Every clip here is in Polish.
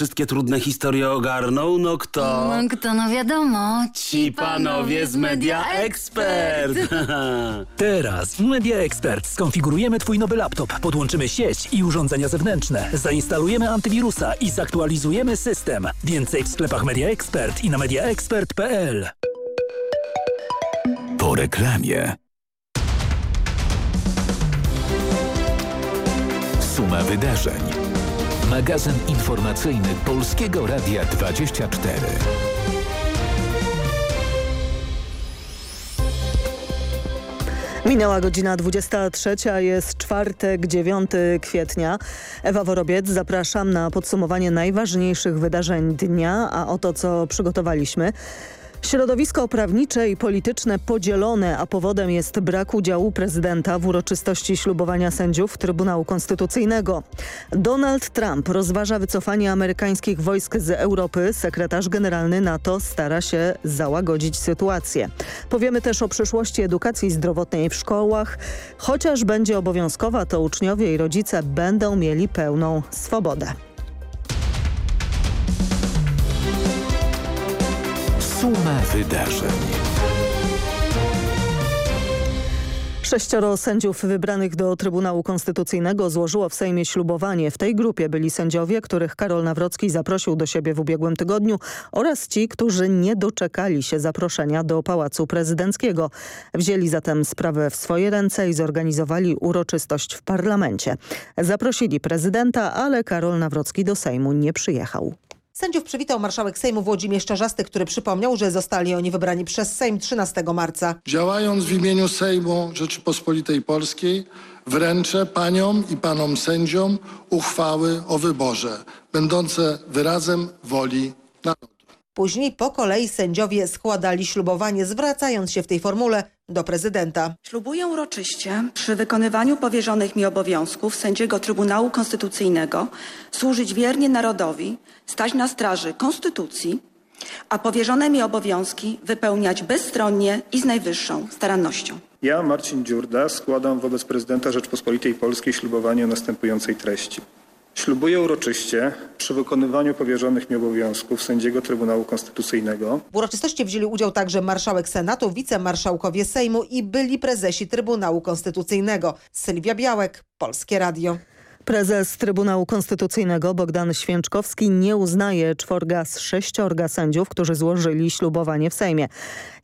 Wszystkie trudne historie ogarnął, no kto? No, kto no wiadomo, Ci panowie z Media Expert! Teraz w Media Expert skonfigurujemy Twój nowy laptop, podłączymy sieć i urządzenia zewnętrzne, zainstalujemy antywirusa i zaktualizujemy system. Więcej w sklepach Media Expert i na mediaexpert.pl. Po reklamie. Suma wydarzeń. Magazyn informacyjny Polskiego Radia 24. Minęła godzina 23, jest czwartek, 9 kwietnia. Ewa Worobiec, zapraszam na podsumowanie najważniejszych wydarzeń dnia, a oto co przygotowaliśmy. Środowisko prawnicze i polityczne podzielone, a powodem jest brak udziału prezydenta w uroczystości ślubowania sędziów Trybunału Konstytucyjnego. Donald Trump rozważa wycofanie amerykańskich wojsk z Europy. Sekretarz generalny NATO stara się załagodzić sytuację. Powiemy też o przyszłości edukacji zdrowotnej w szkołach. Chociaż będzie obowiązkowa, to uczniowie i rodzice będą mieli pełną swobodę. Suma wydarzeń. Sześcioro sędziów wybranych do Trybunału Konstytucyjnego złożyło w Sejmie ślubowanie. W tej grupie byli sędziowie, których Karol Nawrocki zaprosił do siebie w ubiegłym tygodniu oraz ci, którzy nie doczekali się zaproszenia do Pałacu Prezydenckiego. Wzięli zatem sprawę w swoje ręce i zorganizowali uroczystość w parlamencie. Zaprosili prezydenta, ale Karol Nawrocki do Sejmu nie przyjechał. Sędziów przywitał marszałek Sejmu Włodzimierz Czarzasty, który przypomniał, że zostali oni wybrani przez Sejm 13 marca. Działając w imieniu Sejmu Rzeczypospolitej Polskiej wręczę paniom i panom sędziom uchwały o wyborze, będące wyrazem woli narodu. Później po kolei sędziowie składali ślubowanie, zwracając się w tej formule do prezydenta. Ślubuję uroczyście przy wykonywaniu powierzonych mi obowiązków sędziego Trybunału Konstytucyjnego służyć wiernie narodowi, stać na straży Konstytucji, a powierzone mi obowiązki wypełniać bezstronnie i z najwyższą starannością. Ja, Marcin Dziurda, składam wobec prezydenta Rzeczpospolitej Polskiej ślubowanie o następującej treści. Ślubuję uroczyście przy wykonywaniu powierzonych mi obowiązków sędziego Trybunału Konstytucyjnego W uroczystości wzięli udział także marszałek Senatu, wicemarszałkowie Sejmu i byli prezesi Trybunału Konstytucyjnego. Sylwia Białek, Polskie Radio. Prezes Trybunału Konstytucyjnego Bogdan Święczkowski nie uznaje czworga z sześciorga sędziów, którzy złożyli ślubowanie w Sejmie.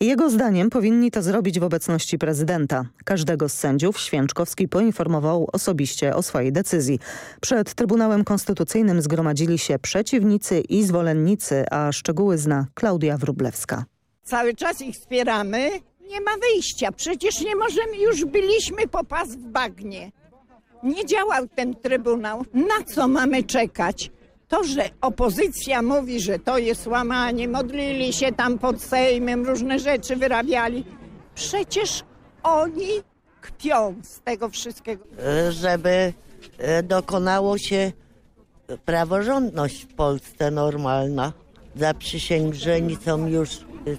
Jego zdaniem powinni to zrobić w obecności prezydenta. Każdego z sędziów Święczkowski poinformował osobiście o swojej decyzji. Przed Trybunałem Konstytucyjnym zgromadzili się przeciwnicy i zwolennicy, a szczegóły zna Klaudia Wrublewska. Cały czas ich wspieramy. Nie ma wyjścia. Przecież nie możemy, już byliśmy po pas w bagnie. Nie działał ten trybunał. Na co mamy czekać? To, że opozycja mówi, że to jest łamanie, modlili się tam pod Sejmem, różne rzeczy wyrabiali. Przecież oni kpią z tego wszystkiego. żeby e, dokonało się praworządność w Polsce normalna. Zaprzysiężeni są już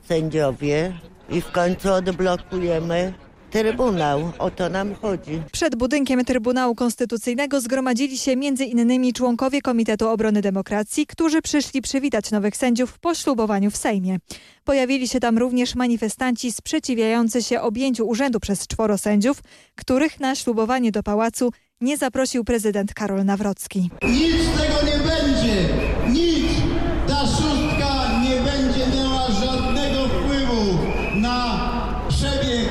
sędziowie i w końcu odblokujemy Trybunał. O to nam chodzi. Przed budynkiem Trybunału Konstytucyjnego zgromadzili się m.in. członkowie Komitetu Obrony Demokracji, którzy przyszli przywitać nowych sędziów po ślubowaniu w Sejmie. Pojawili się tam również manifestanci sprzeciwiający się objęciu urzędu przez czworo sędziów, których na ślubowanie do pałacu nie zaprosił prezydent Karol Nawrocki. Nic z tego nie będzie! Nic! Ta szóstka nie będzie miała żadnego wpływu na przebieg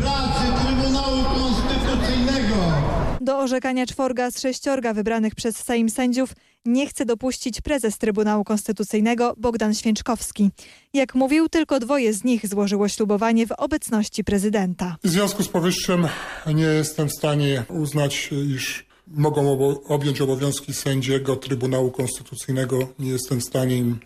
pracy Trybunału Konstytucyjnego. Do orzekania czworga z sześciorga wybranych przez Sejm sędziów nie chce dopuścić prezes Trybunału Konstytucyjnego Bogdan Święczkowski. Jak mówił, tylko dwoje z nich złożyło ślubowanie w obecności prezydenta. W związku z powyższym nie jestem w stanie uznać, iż mogą obo objąć obowiązki sędziego Trybunału Konstytucyjnego. Nie jestem w stanie im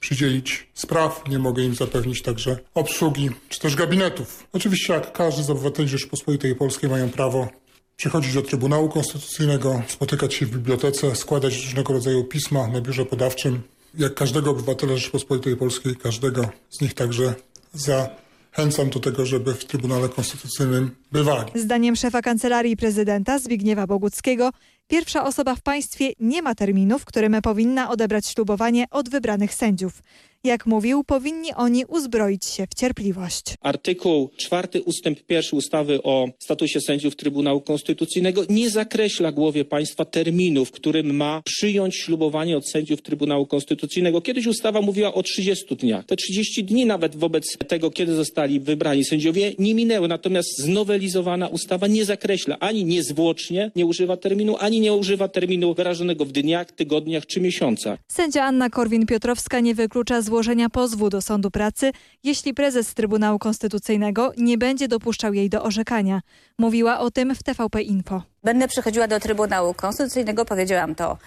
przydzielić spraw, nie mogę im zapewnić także obsługi czy też gabinetów. Oczywiście jak każdy z obywateli Rzeczypospolitej Polskiej mają prawo przychodzić do Trybunału Konstytucyjnego, spotykać się w bibliotece, składać różnego rodzaju pisma na biurze podawczym. Jak każdego obywatela Rzeczypospolitej Polskiej, każdego z nich także zachęcam do tego, żeby w Trybunale Konstytucyjnym bywali. Zdaniem szefa Kancelarii Prezydenta Zbigniewa Boguckiego Pierwsza osoba w państwie nie ma terminu, w którym powinna odebrać ślubowanie od wybranych sędziów. Jak mówił, powinni oni uzbroić się w cierpliwość. Artykuł 4 ustęp 1 ustawy o statusie sędziów Trybunału Konstytucyjnego nie zakreśla głowie państwa terminu, w którym ma przyjąć ślubowanie od sędziów Trybunału Konstytucyjnego. Kiedyś ustawa mówiła o 30 dniach. Te 30 dni nawet wobec tego, kiedy zostali wybrani sędziowie, nie minęły. Natomiast znowelizowana ustawa nie zakreśla ani niezwłocznie nie używa terminu, ani nie używa terminu wyrażonego w dniach, tygodniach czy miesiącach. Sędzia Anna Korwin-Piotrowska nie wyklucza złożenia pozwu do sądu pracy, jeśli prezes Trybunału Konstytucyjnego nie będzie dopuszczał jej do orzekania. Mówiła o tym w TVP Info. Będę przychodziła do Trybunału Konstytucyjnego, powiedziałam to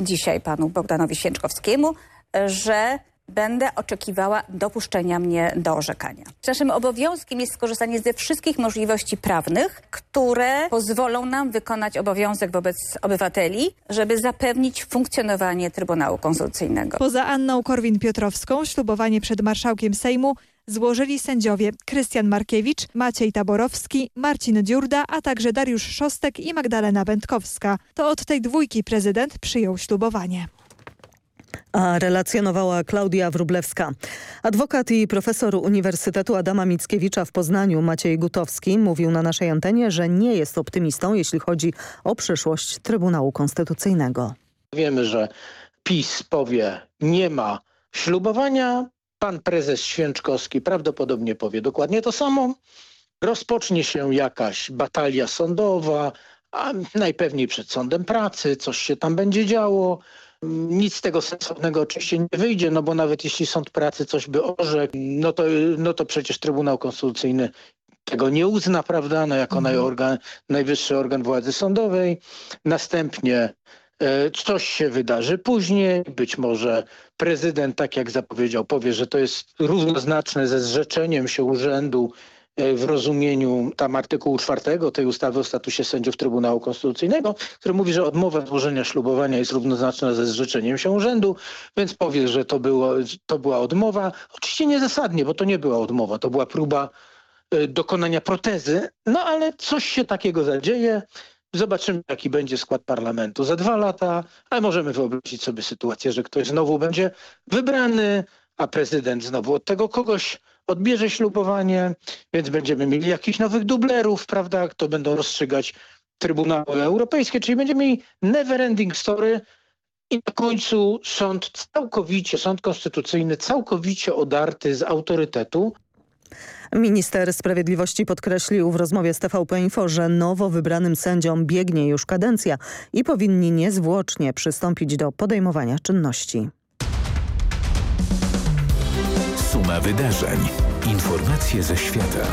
dzisiaj panu Bogdanowi Święczkowskiemu, że będę oczekiwała dopuszczenia mnie do orzekania. Naszym obowiązkiem jest skorzystanie ze wszystkich możliwości prawnych, które pozwolą nam wykonać obowiązek wobec obywateli, żeby zapewnić funkcjonowanie Trybunału Konstytucyjnego. Poza Anną Korwin-Piotrowską ślubowanie przed marszałkiem Sejmu złożyli sędziowie Krystian Markiewicz, Maciej Taborowski, Marcin Dziurda, a także Dariusz Szostek i Magdalena Wędkowska. To od tej dwójki prezydent przyjął ślubowanie a relacjonowała Klaudia Wrublewska. Adwokat i profesor Uniwersytetu Adama Mickiewicza w Poznaniu Maciej Gutowski mówił na naszej antenie, że nie jest optymistą, jeśli chodzi o przyszłość Trybunału Konstytucyjnego. Wiemy, że PiS powie nie ma ślubowania, pan prezes Święczkowski prawdopodobnie powie dokładnie to samo. Rozpocznie się jakaś batalia sądowa, a najpewniej przed sądem pracy, coś się tam będzie działo. Nic z tego sensownego oczywiście nie wyjdzie, no bo nawet jeśli sąd pracy coś by orzekł, no to, no to przecież Trybunał Konstytucyjny tego nie uzna, prawda, no jako mhm. organ, najwyższy organ władzy sądowej. Następnie e, coś się wydarzy później, być może prezydent, tak jak zapowiedział, powie, że to jest równoznaczne ze zrzeczeniem się urzędu w rozumieniu tam artykułu czwartego tej ustawy o statusie sędziów Trybunału Konstytucyjnego, który mówi, że odmowa złożenia ślubowania jest równoznaczna ze zrzeczeniem się urzędu, więc powie, że to, było, to była odmowa. Oczywiście niezasadnie, bo to nie była odmowa, to była próba e, dokonania protezy, no ale coś się takiego zadzieje. Zobaczymy, jaki będzie skład parlamentu za dwa lata, ale możemy wyobrazić sobie sytuację, że ktoś znowu będzie wybrany, a prezydent znowu od tego kogoś odbierze ślubowanie, więc będziemy mieli jakichś nowych dublerów, prawda, kto będą rozstrzygać Trybunały Europejskie, czyli będziemy mieli never ending story i na końcu sąd całkowicie, sąd konstytucyjny całkowicie odarty z autorytetu. Minister Sprawiedliwości podkreślił w rozmowie z TVP Info, że nowo wybranym sędziom biegnie już kadencja i powinni niezwłocznie przystąpić do podejmowania czynności. Wydarzeń. Informacje ze świata.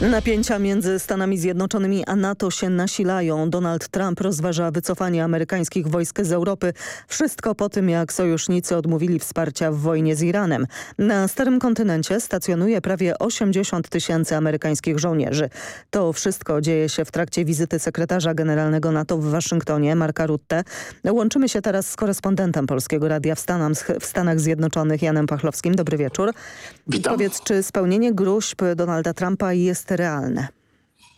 Napięcia między Stanami Zjednoczonymi a NATO się nasilają. Donald Trump rozważa wycofanie amerykańskich wojsk z Europy. Wszystko po tym, jak sojusznicy odmówili wsparcia w wojnie z Iranem. Na Starym Kontynencie stacjonuje prawie 80 tysięcy amerykańskich żołnierzy. To wszystko dzieje się w trakcie wizyty sekretarza generalnego NATO w Waszyngtonie, Marka Rutte. Łączymy się teraz z korespondentem Polskiego Radia w, w Stanach Zjednoczonych, Janem Pachlowskim. Dobry wieczór. Witam. Powiedz, czy spełnienie gruźb Donalda Trumpa jest realne?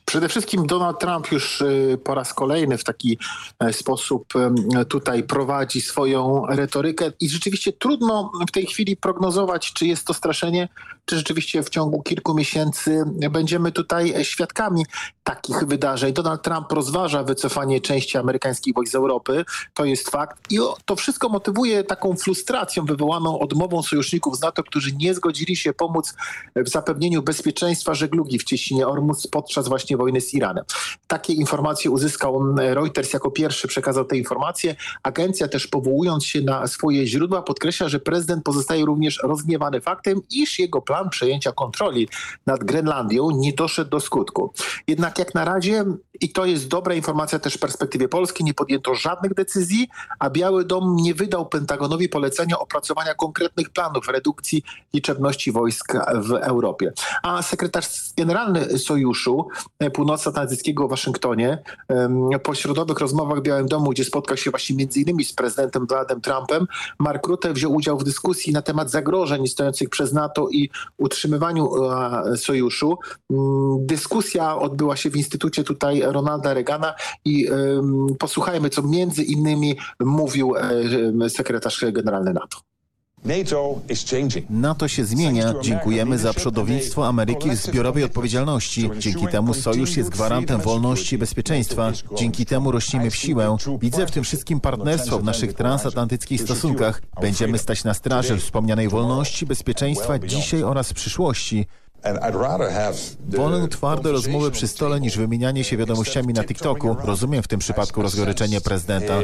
Przede wszystkim Donald Trump już y, po raz kolejny w taki e, sposób tutaj prowadzi swoją retorykę i rzeczywiście trudno w tej chwili prognozować, czy jest to straszenie, czy rzeczywiście w ciągu kilku miesięcy będziemy tutaj świadkami takich wydarzeń. Donald Trump rozważa wycofanie części amerykańskich wojsk z Europy, to jest fakt i to wszystko motywuje taką frustracją wywołaną odmową sojuszników z NATO, którzy nie zgodzili się pomóc w zapewnieniu bezpieczeństwa żeglugi w cieśninie Ormus podczas właśnie wojny z Iranem. Takie informacje uzyskał Reuters jako pierwszy przekazał te informacje. Agencja też powołując się na swoje źródła podkreśla, że prezydent pozostaje również rozgniewany faktem, iż jego plan przejęcia kontroli nad Grenlandią nie doszedł do skutku. Jednak jak na razie, i to jest dobra informacja też w perspektywie Polski, nie podjęto żadnych decyzji, a Biały Dom nie wydał Pentagonowi polecenia opracowania konkretnych planów redukcji liczebności wojsk w Europie. A sekretarz generalny Sojuszu Północnoatlantyckiego w Waszyngtonie po środowych rozmowach w Białym Domu, gdzie spotkał się właśnie innymi z prezydentem Donaldem Trumpem, Mark Rutte wziął udział w dyskusji na temat zagrożeń stojących przez NATO i utrzymywaniu e, sojuszu. Mm, Dyskusja odbyła się w Instytucie tutaj Ronalda Reagana i posłuchajmy, co między innymi mówił e, sekretarz generalny NATO. NATO się zmienia. Dziękujemy za przodownictwo Ameryki w zbiorowej odpowiedzialności. Dzięki temu sojusz jest gwarantem wolności i bezpieczeństwa. Dzięki temu rośniemy w siłę. Widzę w tym wszystkim partnerstwo w naszych transatlantyckich stosunkach. Będziemy stać na straży wspomnianej wolności, bezpieczeństwa dzisiaj oraz w przyszłości. Wolę twarde rozmowy przy stole niż wymienianie się wiadomościami na TikToku. Rozumiem w tym przypadku rozgoryczenie prezydenta.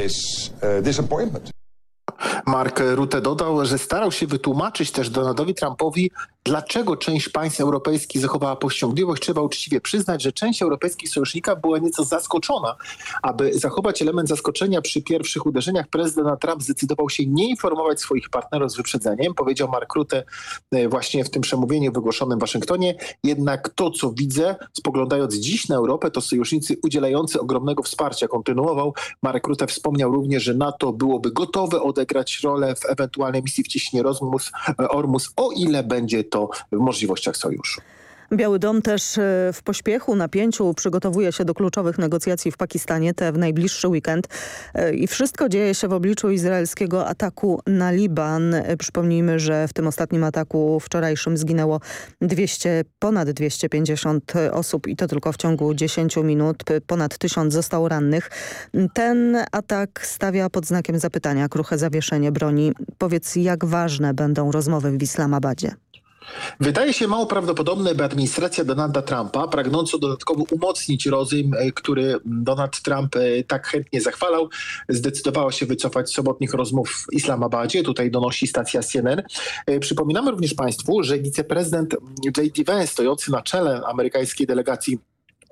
Mark Rutte dodał, że starał się wytłumaczyć też Donaldowi Trumpowi, dlaczego część państw europejskich zachowała powściągliwość. Trzeba uczciwie przyznać, że część europejskich sojuszników była nieco zaskoczona. Aby zachować element zaskoczenia przy pierwszych uderzeniach, prezydent Trump zdecydował się nie informować swoich partnerów z wyprzedzeniem, powiedział Mark Rutte e, właśnie w tym przemówieniu wygłoszonym w Waszyngtonie. Jednak to, co widzę, spoglądając dziś na Europę, to sojusznicy udzielający ogromnego wsparcia. Kontynuował. Mark Rutte wspomniał również, że NATO byłoby gotowe odegrać rolę w ewentualnej misji w ciśnie Rozmus, e, Ormus, o ile będzie to w możliwościach sojuszu. Biały Dom też e, w pośpiechu, napięciu przygotowuje się do kluczowych negocjacji w Pakistanie, te w najbliższy weekend. E, I wszystko dzieje się w obliczu izraelskiego ataku na Liban. E, Przypomnijmy, że w tym ostatnim ataku wczorajszym zginęło 200, ponad 250 osób i to tylko w ciągu 10 minut. Ponad 1000 zostało rannych. Ten atak stawia pod znakiem zapytania kruche zawieszenie broni. Powiedz, jak ważne będą rozmowy w Islamabadzie? Wydaje się mało prawdopodobne, by administracja Donalda Trumpa, pragnąco dodatkowo umocnić rozejm, e, który Donald Trump e, tak chętnie zachwalał, zdecydowała się wycofać z sobotnich rozmów w Islamabadzie. Tutaj donosi stacja CNN. E, Przypominamy również Państwu, że wiceprezydent J.D. Vance, stojący na czele amerykańskiej delegacji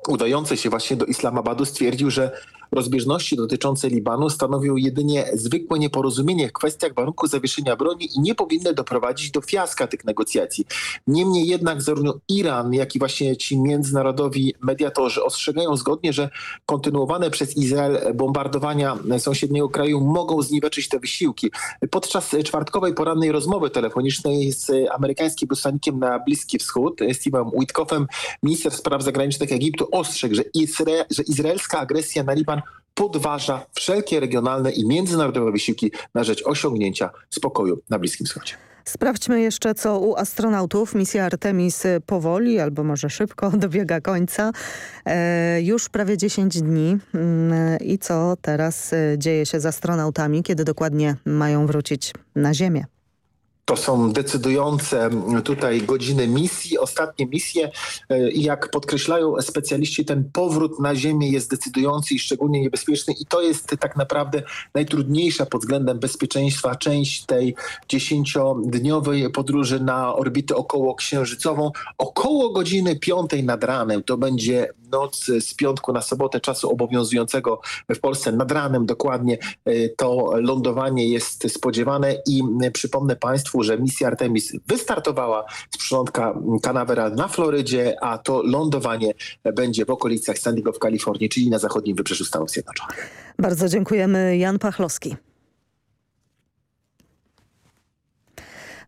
udającej się właśnie do Islamabadu, stwierdził, że rozbieżności dotyczące Libanu stanowią jedynie zwykłe nieporozumienie w kwestiach warunku zawieszenia broni i nie powinny doprowadzić do fiaska tych negocjacji. Niemniej jednak zarówno Iran, jak i właśnie ci międzynarodowi mediatorzy ostrzegają zgodnie, że kontynuowane przez Izrael bombardowania sąsiedniego kraju mogą zniweczyć te wysiłki. Podczas czwartkowej porannej rozmowy telefonicznej z amerykańskim wysłannikiem na Bliski Wschód, Steve'em Witkoffem, minister spraw zagranicznych Egiptu ostrzegł, że, że izraelska agresja na Liban podważa wszelkie regionalne i międzynarodowe wysiłki na rzecz osiągnięcia spokoju na Bliskim Wschodzie. Sprawdźmy jeszcze, co u astronautów. Misja Artemis powoli, albo może szybko, dobiega końca. E, już prawie 10 dni. Mm, I co teraz e, dzieje się z astronautami, kiedy dokładnie mają wrócić na Ziemię? To są decydujące tutaj godziny misji, ostatnie misje e, i jak podkreślają specjaliści, ten powrót na Ziemię jest decydujący i szczególnie niebezpieczny i to jest tak naprawdę najtrudniejsza pod względem bezpieczeństwa część tej dziesięciodniowej podróży na orbitę okołoksiężycową. Około godziny piątej nad ranem, to będzie noc z piątku na sobotę czasu obowiązującego w Polsce, nad ranem dokładnie e, to lądowanie jest spodziewane i e, przypomnę Państwu, że misja Artemis wystartowała z przylądka Canaveral na Florydzie, a to lądowanie będzie w okolicach San Diego w Kalifornii, czyli na zachodnim wybrzeżu Stanów Zjednoczonych. Bardzo dziękujemy. Jan Pachlowski.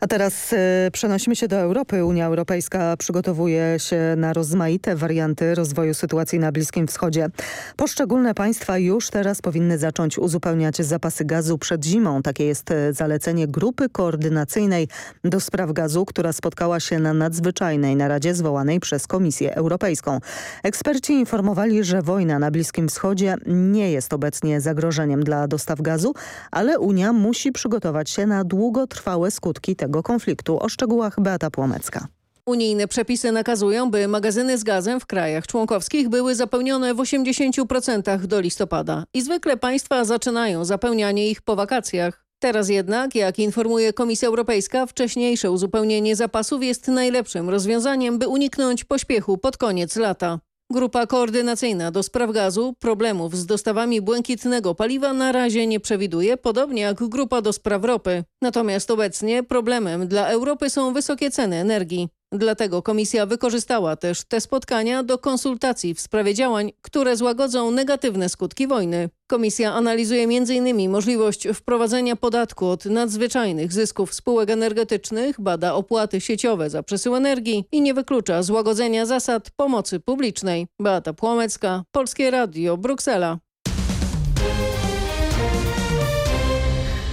A teraz y, przenosimy się do Europy. Unia Europejska przygotowuje się na rozmaite warianty rozwoju sytuacji na Bliskim Wschodzie. Poszczególne państwa już teraz powinny zacząć uzupełniać zapasy gazu przed zimą. Takie jest y, zalecenie grupy koordynacyjnej do spraw gazu, która spotkała się na nadzwyczajnej naradzie zwołanej przez Komisję Europejską. Eksperci informowali, że wojna na Bliskim Wschodzie nie jest obecnie zagrożeniem dla dostaw gazu, ale Unia musi przygotować się na długotrwałe skutki tego konfliktu. O szczegółach Beata Płomecka. Unijne przepisy nakazują, by magazyny z gazem w krajach członkowskich były zapełnione w 80% do listopada. I zwykle państwa zaczynają zapełnianie ich po wakacjach. Teraz jednak, jak informuje Komisja Europejska, wcześniejsze uzupełnienie zapasów jest najlepszym rozwiązaniem, by uniknąć pośpiechu pod koniec lata. Grupa koordynacyjna do spraw gazu problemów z dostawami błękitnego paliwa na razie nie przewiduje, podobnie jak grupa do spraw ropy. Natomiast obecnie problemem dla Europy są wysokie ceny energii. Dlatego komisja wykorzystała też te spotkania do konsultacji w sprawie działań, które złagodzą negatywne skutki wojny. Komisja analizuje m.in. możliwość wprowadzenia podatku od nadzwyczajnych zysków spółek energetycznych, bada opłaty sieciowe za przesył energii i nie wyklucza złagodzenia zasad pomocy publicznej. Beata Płomecka, Polskie Radio, Bruksela.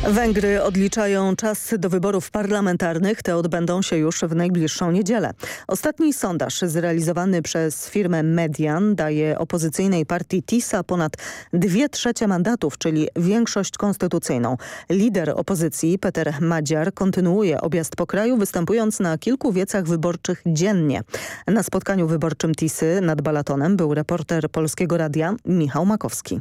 Węgry odliczają czas do wyborów parlamentarnych. Te odbędą się już w najbliższą niedzielę. Ostatni sondaż zrealizowany przez firmę Median daje opozycyjnej partii TISA ponad dwie trzecie mandatów, czyli większość konstytucyjną. Lider opozycji Peter Madziar kontynuuje objazd po kraju, występując na kilku wiecach wyborczych dziennie. Na spotkaniu wyborczym TISY nad Balatonem był reporter Polskiego Radia Michał Makowski.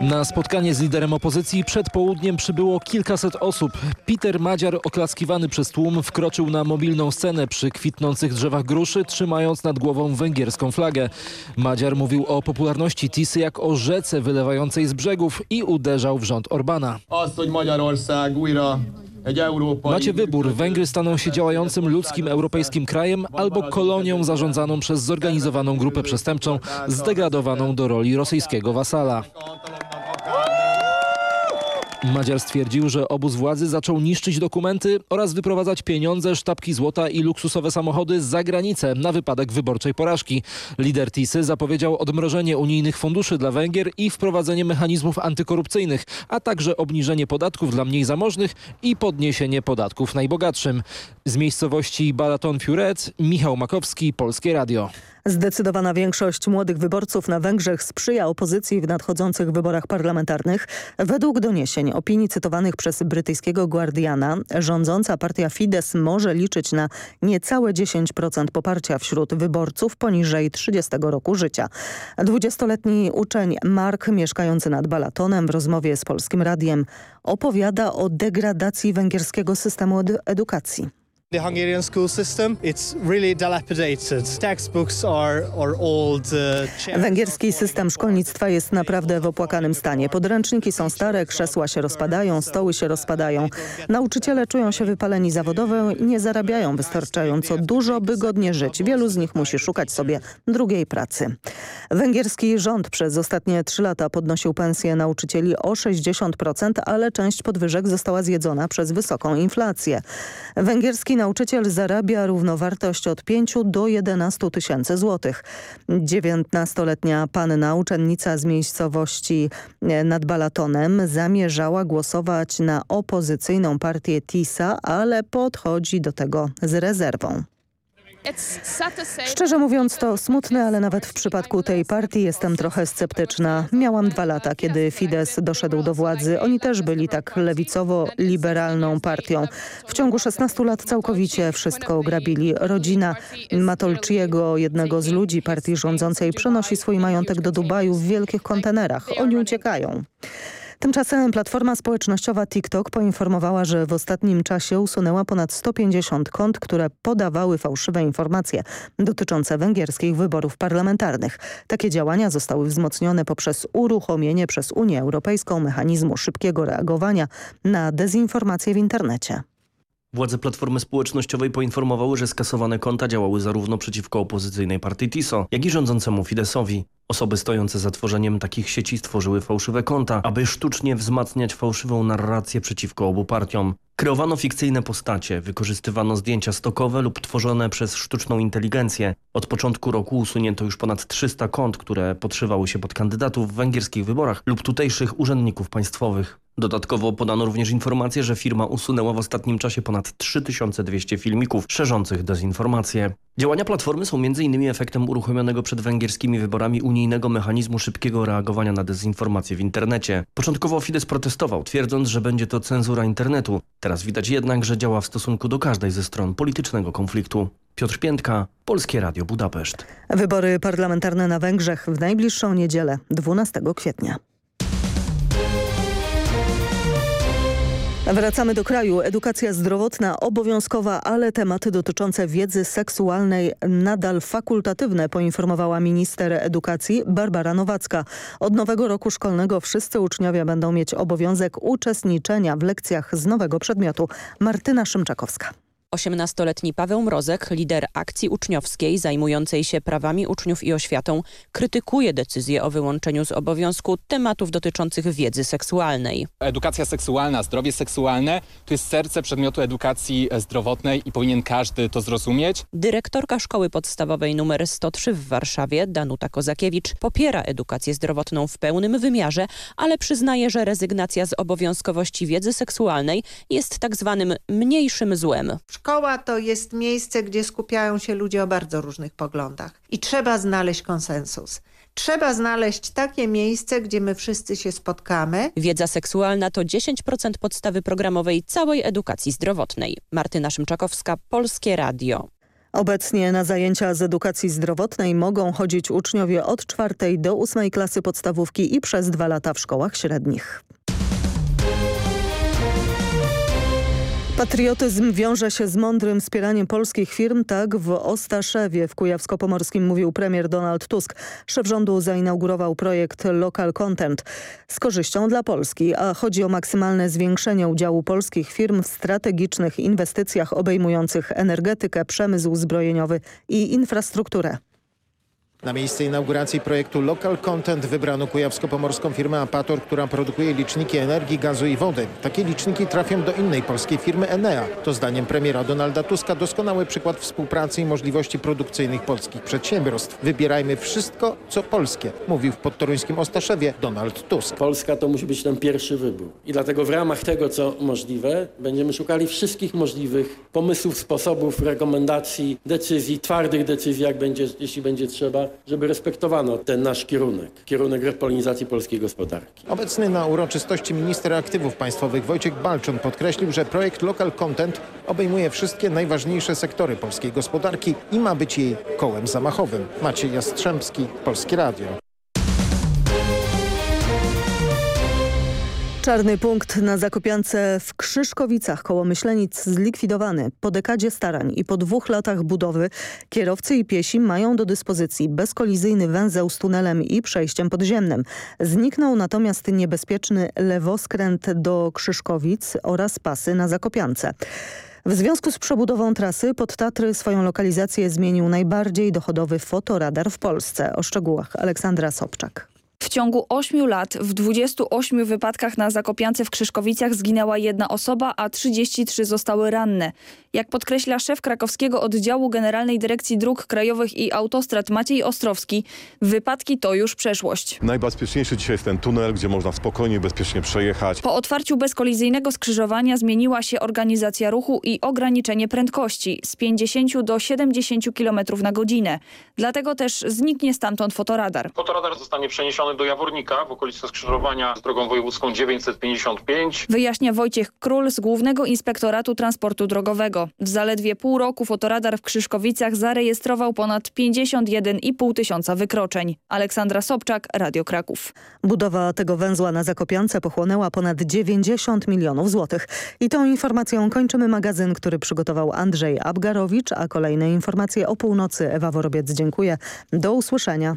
Na spotkanie z liderem opozycji przed południem przybyło kilkaset osób. Peter Madziar, oklaskiwany przez tłum, wkroczył na mobilną scenę przy kwitnących drzewach gruszy, trzymając nad głową węgierską flagę. Madziar mówił o popularności Tisy jak o rzece wylewającej z brzegów i uderzał w rząd Orbana. Macie wybór. Węgry staną się działającym ludzkim europejskim krajem albo kolonią zarządzaną przez zorganizowaną grupę przestępczą zdegradowaną do roli rosyjskiego wasala. Madziar stwierdził, że obóz władzy zaczął niszczyć dokumenty oraz wyprowadzać pieniądze, sztabki złota i luksusowe samochody za granicę na wypadek wyborczej porażki. Lider Tisy zapowiedział odmrożenie unijnych funduszy dla Węgier i wprowadzenie mechanizmów antykorupcyjnych, a także obniżenie podatków dla mniej zamożnych i podniesienie podatków najbogatszym. Z miejscowości Balaton Furet, Michał Makowski, Polskie Radio. Zdecydowana większość młodych wyborców na Węgrzech sprzyja opozycji w nadchodzących wyborach parlamentarnych. Według doniesień opinii cytowanych przez brytyjskiego Guardiana, rządząca partia Fidesz może liczyć na niecałe 10% poparcia wśród wyborców poniżej 30 roku życia. 20-letni uczeń Mark, mieszkający nad Balatonem w rozmowie z Polskim Radiem, opowiada o degradacji węgierskiego systemu edu edukacji. The Hungarian school system, it's really dilapidated. Textbooks are, are old. Uh, Węgierski system szkolnictwa jest naprawdę w opłakanym stanie. Podręczniki są stare, krzesła się rozpadają, stoły się rozpadają. Nauczyciele czują się wypaleni zawodowo i nie zarabiają wystarczająco dużo, by godnie żyć. Wielu z nich musi szukać sobie drugiej pracy. Węgierski rząd przez ostatnie trzy lata podnosił pensje nauczycieli o 60%, ale część podwyżek została zjedzona przez wysoką inflację. Węgierski nauczyciel zarabia równowartość od 5 do 11 tysięcy złotych. 19-letnia panna uczennica z miejscowości nad Balatonem zamierzała głosować na opozycyjną partię TISA, ale podchodzi do tego z rezerwą. Szczerze mówiąc to smutne, ale nawet w przypadku tej partii jestem trochę sceptyczna. Miałam dwa lata, kiedy Fidesz doszedł do władzy. Oni też byli tak lewicowo-liberalną partią. W ciągu 16 lat całkowicie wszystko ograbili. Rodzina Matolciego, jednego z ludzi partii rządzącej, przenosi swój majątek do Dubaju w wielkich kontenerach. Oni uciekają. Tymczasem platforma społecznościowa TikTok poinformowała, że w ostatnim czasie usunęła ponad 150 kont, które podawały fałszywe informacje dotyczące węgierskich wyborów parlamentarnych. Takie działania zostały wzmocnione poprzez uruchomienie przez Unię Europejską mechanizmu szybkiego reagowania na dezinformacje w internecie. Władze Platformy Społecznościowej poinformowały, że skasowane konta działały zarówno przeciwko opozycyjnej partii TISO, jak i rządzącemu Fideszowi. Osoby stojące za tworzeniem takich sieci stworzyły fałszywe konta, aby sztucznie wzmacniać fałszywą narrację przeciwko obu partiom. Kreowano fikcyjne postacie, wykorzystywano zdjęcia stokowe lub tworzone przez sztuczną inteligencję. Od początku roku usunięto już ponad 300 kont, które podszywały się pod kandydatów w węgierskich wyborach lub tutejszych urzędników państwowych. Dodatkowo podano również informację, że firma usunęła w ostatnim czasie ponad 3200 filmików szerzących dezinformację. Działania Platformy są m.in. efektem uruchomionego przed węgierskimi wyborami unijnego mechanizmu szybkiego reagowania na dezinformację w internecie. Początkowo Fidesz protestował, twierdząc, że będzie to cenzura internetu. Teraz widać jednak, że działa w stosunku do każdej ze stron politycznego konfliktu. Piotr Piętka, Polskie Radio Budapeszt. Wybory parlamentarne na Węgrzech w najbliższą niedzielę, 12 kwietnia. Wracamy do kraju. Edukacja zdrowotna obowiązkowa, ale tematy dotyczące wiedzy seksualnej nadal fakultatywne, poinformowała minister edukacji Barbara Nowacka. Od nowego roku szkolnego wszyscy uczniowie będą mieć obowiązek uczestniczenia w lekcjach z nowego przedmiotu. Martyna Szymczakowska. 18-letni Paweł Mrozek, lider akcji uczniowskiej zajmującej się prawami uczniów i oświatą, krytykuje decyzję o wyłączeniu z obowiązku tematów dotyczących wiedzy seksualnej. Edukacja seksualna, zdrowie seksualne to jest serce przedmiotu edukacji zdrowotnej i powinien każdy to zrozumieć. Dyrektorka Szkoły Podstawowej nr 103 w Warszawie, Danuta Kozakiewicz, popiera edukację zdrowotną w pełnym wymiarze, ale przyznaje, że rezygnacja z obowiązkowości wiedzy seksualnej jest tak zwanym mniejszym złem. Szkoła to jest miejsce, gdzie skupiają się ludzie o bardzo różnych poglądach i trzeba znaleźć konsensus. Trzeba znaleźć takie miejsce, gdzie my wszyscy się spotkamy. Wiedza seksualna to 10% podstawy programowej całej edukacji zdrowotnej. Martyna Szymczakowska, Polskie Radio. Obecnie na zajęcia z edukacji zdrowotnej mogą chodzić uczniowie od czwartej do ósmej klasy podstawówki i przez dwa lata w szkołach średnich. Patriotyzm wiąże się z mądrym wspieraniem polskich firm, tak w Ostaszewie w Kujawsko-Pomorskim mówił premier Donald Tusk. Szef rządu zainaugurował projekt Local Content z korzyścią dla Polski, a chodzi o maksymalne zwiększenie udziału polskich firm w strategicznych inwestycjach obejmujących energetykę, przemysł zbrojeniowy i infrastrukturę. Na miejsce inauguracji projektu Local Content wybrano kujawsko-pomorską firmę Apator, która produkuje liczniki energii, gazu i wody. Takie liczniki trafią do innej polskiej firmy Enea. To zdaniem premiera Donalda Tuska doskonały przykład współpracy i możliwości produkcyjnych polskich przedsiębiorstw. Wybierajmy wszystko, co polskie, mówił w podtoruńskim Ostaszewie Donald Tusk. Polska to musi być ten pierwszy wybór. I dlatego w ramach tego, co możliwe, będziemy szukali wszystkich możliwych pomysłów, sposobów, rekomendacji, decyzji, twardych decyzji, jak będzie, jeśli będzie trzeba, żeby respektowano ten nasz kierunek, kierunek repolonizacji polskiej gospodarki. Obecny na uroczystości minister aktywów państwowych Wojciech Balczon podkreślił, że projekt Local Content obejmuje wszystkie najważniejsze sektory polskiej gospodarki i ma być jej kołem zamachowym. Maciej Jastrzębski, Polskie Radio. Czarny punkt na Zakopiance w Krzyżkowicach koło Myślenic zlikwidowany. Po dekadzie starań i po dwóch latach budowy kierowcy i piesi mają do dyspozycji bezkolizyjny węzeł z tunelem i przejściem podziemnym. Zniknął natomiast niebezpieczny lewoskręt do Krzyżkowic oraz pasy na Zakopiance. W związku z przebudową trasy pod Tatry swoją lokalizację zmienił najbardziej dochodowy fotoradar w Polsce. O szczegółach Aleksandra Sobczak. W ciągu 8 lat w 28 wypadkach na Zakopiance w Krzyżkowicach zginęła jedna osoba, a 33 zostały ranne. Jak podkreśla szef krakowskiego oddziału Generalnej Dyrekcji Dróg Krajowych i Autostrad Maciej Ostrowski, wypadki to już przeszłość. Najbezpieczniejszy dzisiaj jest ten tunel, gdzie można spokojnie, bezpiecznie przejechać. Po otwarciu bezkolizyjnego skrzyżowania zmieniła się organizacja ruchu i ograniczenie prędkości z 50 do 70 km na godzinę. Dlatego też zniknie stamtąd fotoradar. Fotoradar zostanie przeniesiony do Jawornika w okolicy skrzyżowania z drogą wojewódzką 955. Wyjaśnia Wojciech Król z Głównego Inspektoratu Transportu Drogowego. W zaledwie pół roku fotoradar w Krzyżkowicach zarejestrował ponad 51,5 tysiąca wykroczeń. Aleksandra Sobczak, Radio Kraków. Budowa tego węzła na Zakopiance pochłonęła ponad 90 milionów złotych. I tą informacją kończymy magazyn, który przygotował Andrzej Abgarowicz, a kolejne informacje o północy Ewa Worobiec. Dziękuję. Do usłyszenia.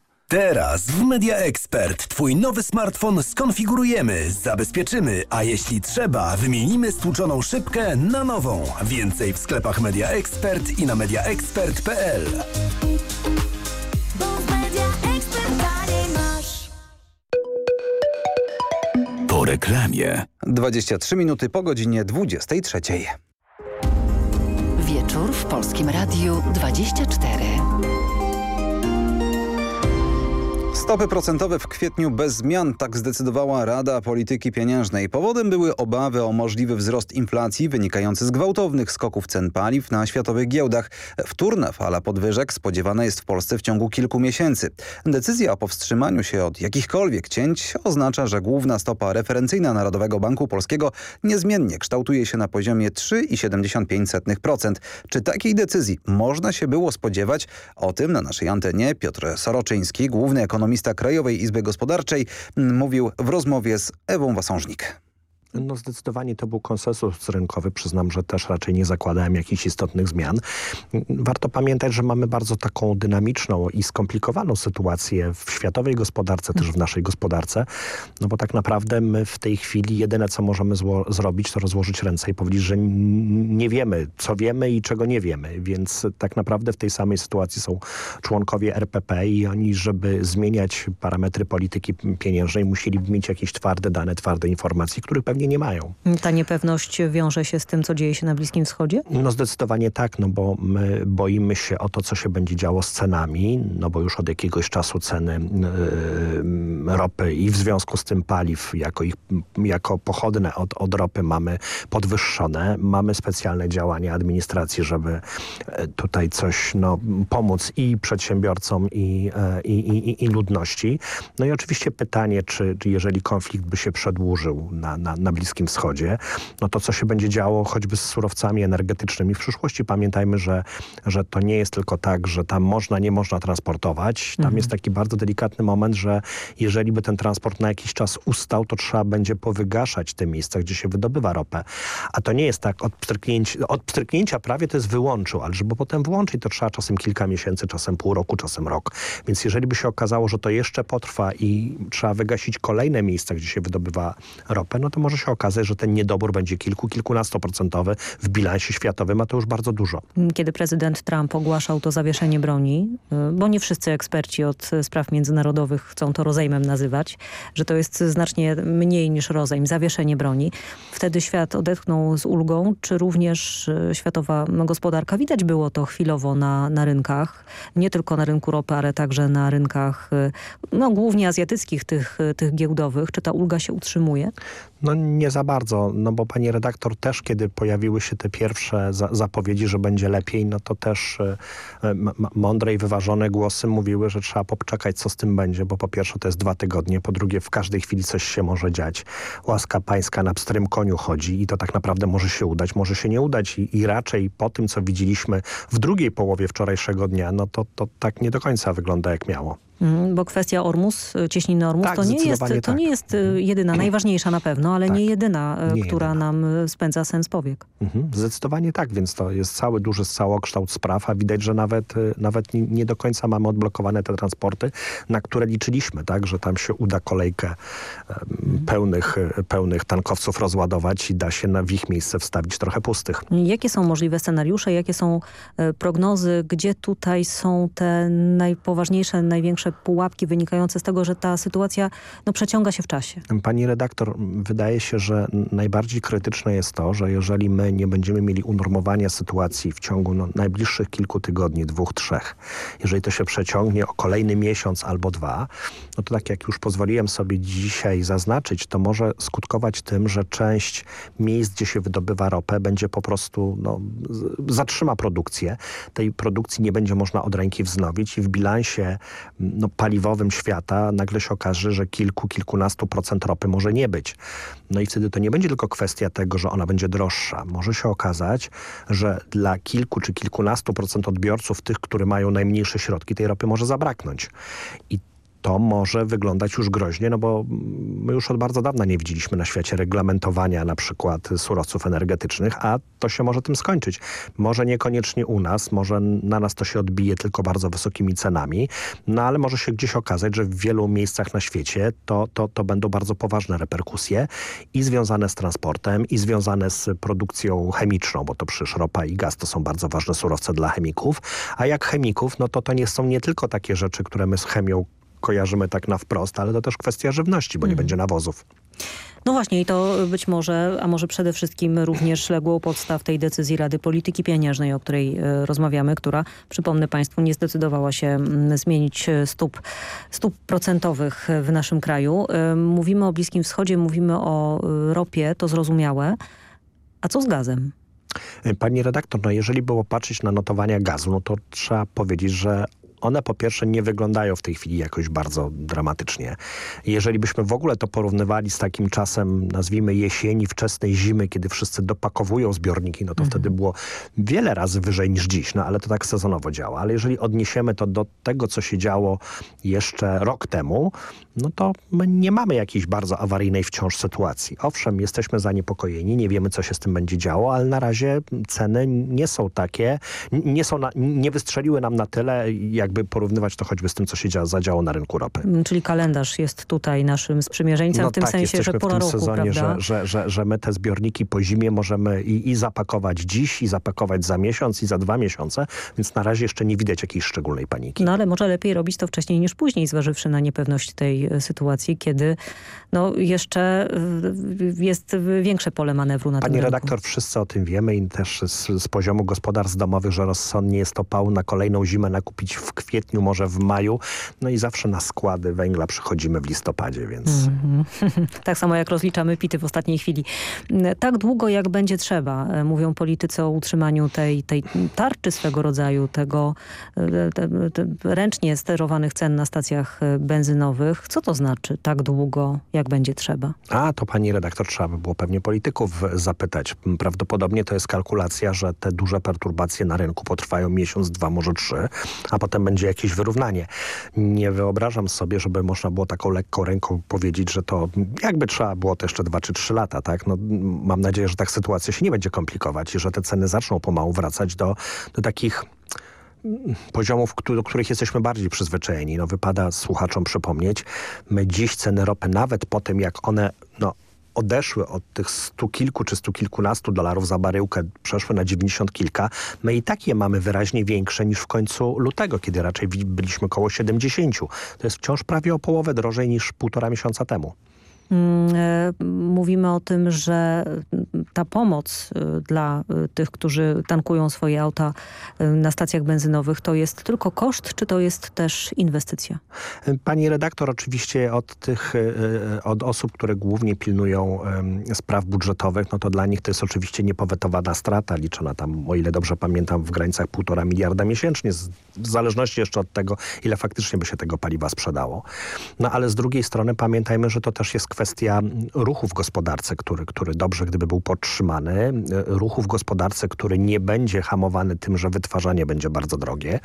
Teraz w Media Expert Twój nowy smartfon skonfigurujemy, zabezpieczymy, a jeśli trzeba, wymienimy stłuczoną szybkę na nową. Więcej w sklepach Media Expert i na mediaexpert.pl. Po reklamie. 23 minuty po godzinie 23. Wieczór w Polskim Radiu 24. Stopy procentowe w kwietniu bez zmian, tak zdecydowała Rada Polityki Pieniężnej. Powodem były obawy o możliwy wzrost inflacji wynikający z gwałtownych skoków cen paliw na światowych giełdach. Wtórna fala podwyżek spodziewana jest w Polsce w ciągu kilku miesięcy. Decyzja o powstrzymaniu się od jakichkolwiek cięć oznacza, że główna stopa referencyjna Narodowego Banku Polskiego niezmiennie kształtuje się na poziomie 3,75%. Czy takiej decyzji można się było spodziewać? O tym na naszej antenie Piotr Soroczyński, główny ekonomista Krajowej Izby Gospodarczej, mówił w rozmowie z Ewą Wasążnik. No zdecydowanie to był konsensus rynkowy. Przyznam, że też raczej nie zakładałem jakichś istotnych zmian. Warto pamiętać, że mamy bardzo taką dynamiczną i skomplikowaną sytuację w światowej gospodarce, też w naszej gospodarce. No bo tak naprawdę my w tej chwili jedyne, co możemy zrobić, to rozłożyć ręce i powiedzieć, że nie wiemy, co wiemy i czego nie wiemy. Więc tak naprawdę w tej samej sytuacji są członkowie RPP i oni, żeby zmieniać parametry polityki pieniężnej, musieliby mieć jakieś twarde dane, twarde informacje, których pewnie nie mają. Ta niepewność wiąże się z tym, co dzieje się na Bliskim Wschodzie? No zdecydowanie tak, no bo my boimy się o to, co się będzie działo z cenami, no bo już od jakiegoś czasu ceny yy, ropy i w związku z tym paliw jako, ich, jako pochodne od, od ropy mamy podwyższone. Mamy specjalne działania administracji, żeby e, tutaj coś no, pomóc i przedsiębiorcom i, e, i, i, i ludności. No i oczywiście pytanie, czy jeżeli konflikt by się przedłużył na, na, na Bliskim Wschodzie, no to co się będzie działo choćby z surowcami energetycznymi w przyszłości. Pamiętajmy, że, że to nie jest tylko tak, że tam można, nie można transportować. Tam mhm. jest taki bardzo delikatny moment, że jeżeli by ten transport na jakiś czas ustał, to trzeba będzie powygaszać te miejsca, gdzie się wydobywa ropę. A to nie jest tak, od, pstryknięcia, od pstryknięcia prawie to jest wyłączył, ale żeby potem włączyć, to trzeba czasem kilka miesięcy, czasem pół roku, czasem rok. Więc jeżeli by się okazało, że to jeszcze potrwa i trzeba wygasić kolejne miejsca, gdzie się wydobywa ropę, no to może się okazać, że ten niedobór będzie kilku, kilkunastoprocentowy w bilansie światowym, a to już bardzo dużo. Kiedy prezydent Trump ogłaszał to zawieszenie broni, y, bo nie wszyscy eksperci od spraw międzynarodowych chcą to rozejmem nazywać, że to jest znacznie mniej niż rozejm, zawieszenie broni. Wtedy świat odetchnął z ulgą, czy również y, światowa gospodarka. Widać było to chwilowo na, na rynkach, nie tylko na rynku ropy, ale także na rynkach y, no, głównie azjatyckich, tych, tych giełdowych. Czy ta ulga się utrzymuje? No nie za bardzo, no bo pani redaktor też, kiedy pojawiły się te pierwsze za zapowiedzi, że będzie lepiej, no to też y, mądre i wyważone głosy mówiły, że trzeba poczekać, co z tym będzie, bo po pierwsze to jest dwa tygodnie, po drugie w każdej chwili coś się może dziać. Łaska pańska na pstrym koniu chodzi i to tak naprawdę może się udać, może się nie udać i, i raczej po tym, co widzieliśmy w drugiej połowie wczorajszego dnia, no to, to tak nie do końca wygląda jak miało. Mhm, bo kwestia Ormus, y, cieśniny Ormus, tak, to, nie jest, to tak. nie jest y, jedyna, najważniejsza na pewno, ale tak. nie jedyna, y, nie która jedyna. nam spędza sens powiek. Mhm, zdecydowanie tak, więc to jest cały duży całokształt spraw, a widać, że nawet, nawet nie, do końca mamy odblokowane te transporty, na które liczyliśmy, tak, że tam się uda kolejkę pełnych, pełnych tankowców rozładować i da się na w ich miejsce wstawić trochę pustych. Jakie są możliwe scenariusze, jakie są prognozy, gdzie tutaj są te najpoważniejsze, największe pułapki wynikające z tego, że ta sytuacja no, przeciąga się w czasie. Pani redaktor, wydaje się, że najbardziej krytyczne jest to, że jeżeli my nie będziemy mieli unormowania sytuacji w ciągu no, najbliższych kilku tygodni, dwóch, trzech, jeżeli to się przeciągnie o kolejny miesiąc albo dwa, no to tak jak już pozwoliłem sobie dzisiaj zaznaczyć, to może skutkować tym, że część miejsc, gdzie się wydobywa ropę, będzie po prostu, no, zatrzyma produkcję. Tej produkcji nie będzie można od ręki wznowić i w bilansie no, paliwowym świata nagle się okaże, że kilku, kilkunastu procent ropy może nie być. No i wtedy to nie będzie tylko kwestia tego, że ona będzie droższa. Może się okazać, że dla kilku czy kilkunastu procent odbiorców, tych, które mają najmniejsze środki, tej ropy może zabraknąć. I to może wyglądać już groźnie, no bo my już od bardzo dawna nie widzieliśmy na świecie reglamentowania na przykład surowców energetycznych, a to się może tym skończyć. Może niekoniecznie u nas, może na nas to się odbije tylko bardzo wysokimi cenami, no ale może się gdzieś okazać, że w wielu miejscach na świecie to, to, to będą bardzo poważne reperkusje i związane z transportem, i związane z produkcją chemiczną, bo to przecież ropa i gaz to są bardzo ważne surowce dla chemików, a jak chemików, no to to nie są nie tylko takie rzeczy, które my z chemią kojarzymy tak na wprost, ale to też kwestia żywności, bo nie mhm. będzie nawozów. No właśnie i to być może, a może przede wszystkim również legło podstaw tej decyzji Rady Polityki Pieniężnej, o której e, rozmawiamy, która, przypomnę Państwu, nie zdecydowała się zmienić stóp, stóp procentowych w naszym kraju. E, Mówimy o Bliskim Wschodzie, mówimy o e, ropie, to zrozumiałe. A co z gazem? Pani redaktor, no jeżeli było patrzeć na notowania gazu, no to trzeba powiedzieć, że one po pierwsze nie wyglądają w tej chwili jakoś bardzo dramatycznie. Jeżeli byśmy w ogóle to porównywali z takim czasem, nazwijmy jesieni, wczesnej zimy, kiedy wszyscy dopakowują zbiorniki, no to wtedy było wiele razy wyżej niż dziś, no ale to tak sezonowo działa. Ale jeżeli odniesiemy to do tego, co się działo jeszcze rok temu, no to my nie mamy jakiejś bardzo awaryjnej wciąż sytuacji. Owszem, jesteśmy zaniepokojeni, nie wiemy, co się z tym będzie działo, ale na razie ceny nie są takie, nie, są na, nie wystrzeliły nam na tyle, jakby porównywać to choćby z tym, co się dzia, zadziało na rynku ropy. Mm, Czyli kalendarz jest tutaj naszym sprzymierzeńcem w tym tak, sensie, że pora w tym roku, sezonie, że, że, że, że my te zbiorniki po zimie możemy i, i zapakować dziś, i zapakować za miesiąc, i za dwa miesiące, więc na razie jeszcze nie widać jakiejś szczególnej paniki. No ale może lepiej robić to wcześniej niż później, zważywszy na niepewność tej e, sytuacji, kiedy no, jeszcze jest większe pole manewru na Pani tym redaktor, rynku. wszyscy o tym wiemy i też z, z poziomu gospodarstw domowych, że rozsądnie jest to pał na kolejną zimę nakupić w kwietniu, może w maju. No i zawsze na składy węgla przychodzimy w listopadzie, więc... Mhm. tak samo jak rozliczamy pity w ostatniej chwili. Tak długo jak będzie trzeba, e, mówią politycy o utrzymaniu tej, tej tarczy swego rodzaju, tego e, te, te ręcznie sterowanych cen na stacjach e, benzynowych. Co to znaczy tak długo jak będzie trzeba? A, to pani redaktor trzeba by było pewnie polityków zapytać. Prawdopodobnie to jest kalkulacja, że te duże perturbacje na rynku potrwają miesiąc, dwa, może trzy, a potem będzie jakieś wyrównanie. Nie wyobrażam sobie, żeby można było taką lekką ręką powiedzieć, że to jakby trzeba było to jeszcze dwa czy trzy lata, tak? No, mam nadzieję, że tak sytuacja się nie będzie komplikować i że te ceny zaczną pomału wracać do, do takich poziomów, do których jesteśmy bardziej przyzwyczajeni. No, wypada słuchaczom przypomnieć, my dziś ceny ropy, nawet po tym jak one no, odeszły od tych stu kilku czy stu kilkunastu dolarów za baryłkę, przeszły na 90 kilka, my i tak je mamy wyraźnie większe niż w końcu lutego, kiedy raczej byliśmy około 70. To jest wciąż prawie o połowę drożej niż półtora miesiąca temu. Mm, e, Mówimy o tym, że ta pomoc e, dla e, tych, którzy tankują swoje auta e, na stacjach benzynowych, to jest tylko koszt, czy to jest też inwestycja? Pani redaktor, oczywiście od tych, od osób, które głównie pilnują spraw budżetowych, no to dla nich to jest oczywiście niepowetowana strata, liczona tam, o ile dobrze pamiętam, w granicach półtora miliarda miesięcznie, w zależności jeszcze od tego, ile faktycznie by się tego paliwa sprzedało. No ale z drugiej strony pamiętajmy, że to też jest kwestia ruchu w gospodarce, który, który dobrze, gdyby był podtrzymany, e, ruchu w gospodarce, który nie będzie hamowany tym, że wytwarzanie będzie bardzo drogie.